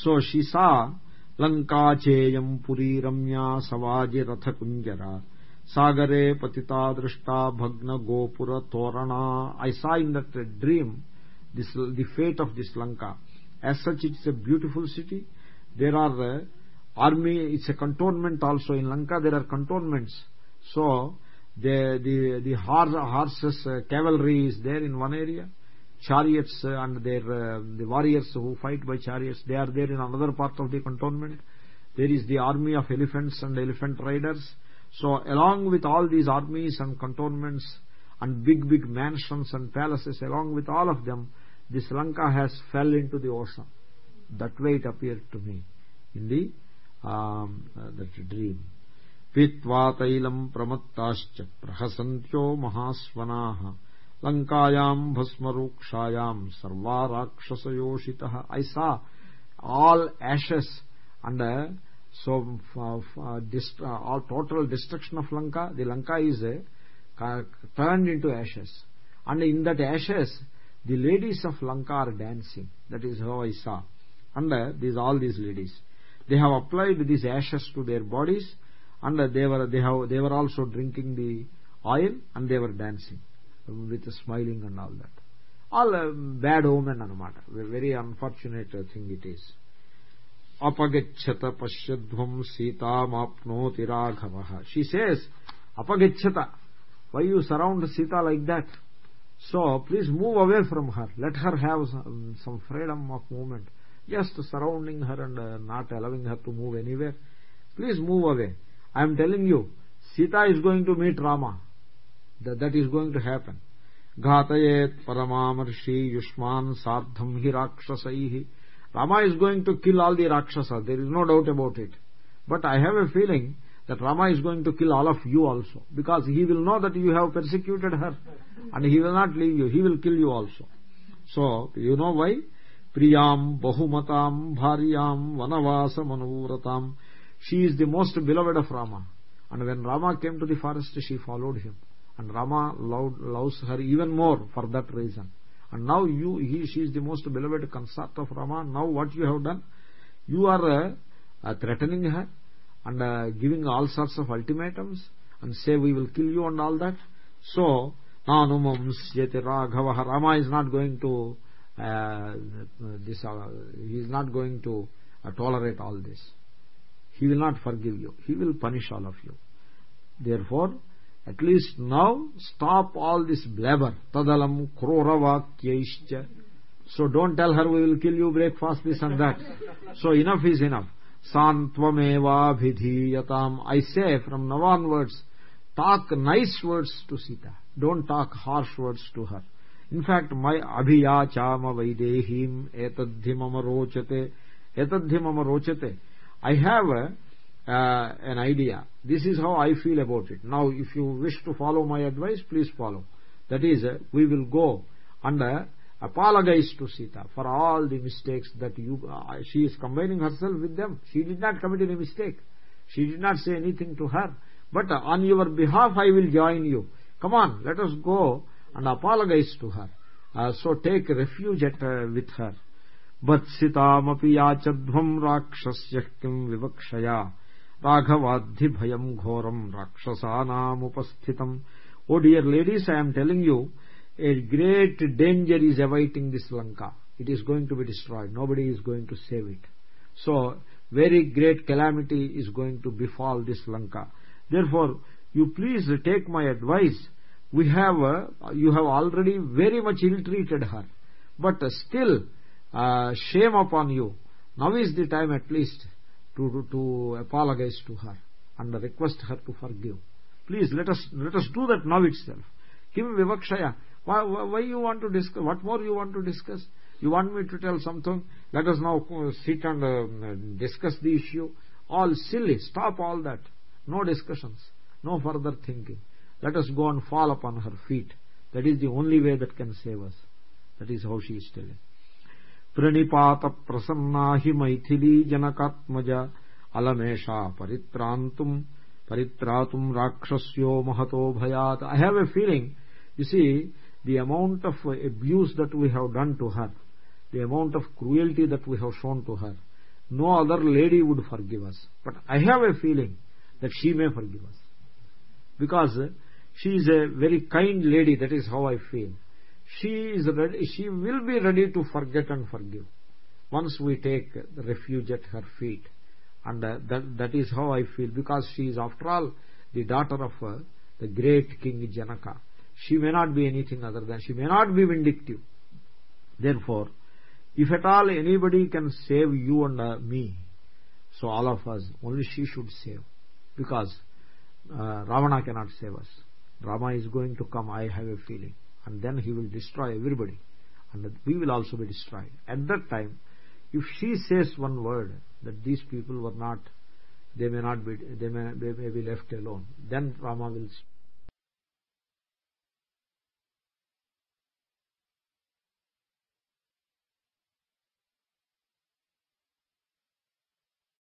so she saw lanka cheyam puri ramya savaji ratha kunjara sagare patita drishta bhagna gopura torana i saw in that dream this the fate of this lanka as such it is a beautiful city there are uh, army it's a cantonment also. In lanka there are cantonments. So the the the horses uh, cavalry is there in one area. Chariots uh, and their uh, the warriors who fight by chariots they are there in another part of the cantonment. There is the army of elephants and elephant riders. So along with all these armies and cantonments and big big mansions and palaces along with all of them this lanka has fell into the ocean. That way it appeared to me. In the that dream पीत्वा तैलम् प्रमत्ताश्च प्रहसन्त्यो महास्वनाः लङ्कायाम् भस्मरूक्षायाम् सर्वा राक्षसयोषितः I saw all ashes and uh, so uh, uh, dist uh, all total destruction of lanka the lanka is uh, turned into ashes and in that ashes the ladies of lanka are dancing that is how i saw and uh, these all these ladies they have applied these ashes to their bodies and they were they have they were also drinking the oil and they were dancing with a smiling and all that. All uh, bad omen anamata. Very unfortunate thing it is. Apagacchata pashyadhvam sitamapnoti raghava she says apagacchata why you surround sita like that? So please move away from her. Let her have some freedom of movement just surrounding her and uh, not allowing her to move anywhere. Please move away. I am telling you sita is going to meet rama. That, that is going to happen. Ghatayat paramamarshi yushman sardham hi rakshasaihi. Rama is going to kill all the rakshasas. there is no doubt about it. But i have a feeling that rama is going to kill all of you also. Because he will know that you have persecuted her. And he will not leave you. He will kill you also. So you know why? Priyam Bahumatam Bharyam Vanavasa Manuvratam. She is the most beloved of Rama. And when Rama came to the forest, she followed him. And Rama loves her even more for that reason and now you he she is the most beloved consort of rama now what you have done you are uh, uh, threatening her and uh, giving all sorts of ultimatums and say we will kill you and all that so nanumamsyati raghava rama is not going to this uh, he is not going to uh, tolerate all this. He will not forgive you. He will punish all of you. Therefore at least now stop all this blabber. Tadalam kroravakyaischya so don't tell her we will kill you breakfast this and that. So enough is enough. Santvameva vidhiyatam i say from now onwards talk nice words to sita. Don't talk harsh words to her in fact my abhiyachama vaidehim etadhimama rochate etadhimama rochate. I have uh, an idea. This is how i feel about it. Now if you wish to follow my advice please follow. That is uh, we will go uh, apologize to sita for all the mistakes that you uh, she is combining herself with them. She did not commit any mistake. She did not say anything to her. But on your behalf i will join you. Come on let us go and apologize to her uh, so take refuge at, with her but sitamaphi yachadhvam rakshasya kim vivakshaya राघवाधिभयम् घोरम् राक्षसानामुपस्थितम् o dear ladies i am telling you a great danger is awaiting this lanka it is going to be destroyed nobody is going to save it so very great calamity is going to befall this lanka therefore you please take my advice we have uh, you have already very much ill treated her. But uh, still uh, shame upon you. Now is the time at least to, to apologize to her and request her to forgive. Please let us let us do that now itself. Kim vivakshaya. Why, why you want to discuss what more you want to discuss? You want me to tell something? Let us now sit and uh, discuss the issue. All silly. Stop all that. No discussions. No further thinking let us go and fall upon her feet that is the only way that can save us that is how she is telling ప్రణిపాత Prasanna he Maithili జనకాత్మజ అలమేషా పరిత్రాంతుం పరిత్రాతుం rakshasyo mahato bhayat. I have a feeling. You see, the amount of abuse that we have done to her the amount of cruelty that we have shown to her no other lady would forgive us but i have a feeling that she may forgive us because she is a very kind lady that is how i feel. She is ready she will be ready to forget and forgive once we take refuge at her feet. And uh, that that is how i feel because she is after all the daughter of uh, the great king janaka. She may not be anything other than she may not be vindictive. Therefore if at all anybody can save you and uh, me so all of us only she should save because uh, ravana cannot save us rama is going to come i have a feeling. And then he will destroy everybody. And we will also be destroyed. At that time if she says one word that these people were not they may not be they may, they may be left alone then rama will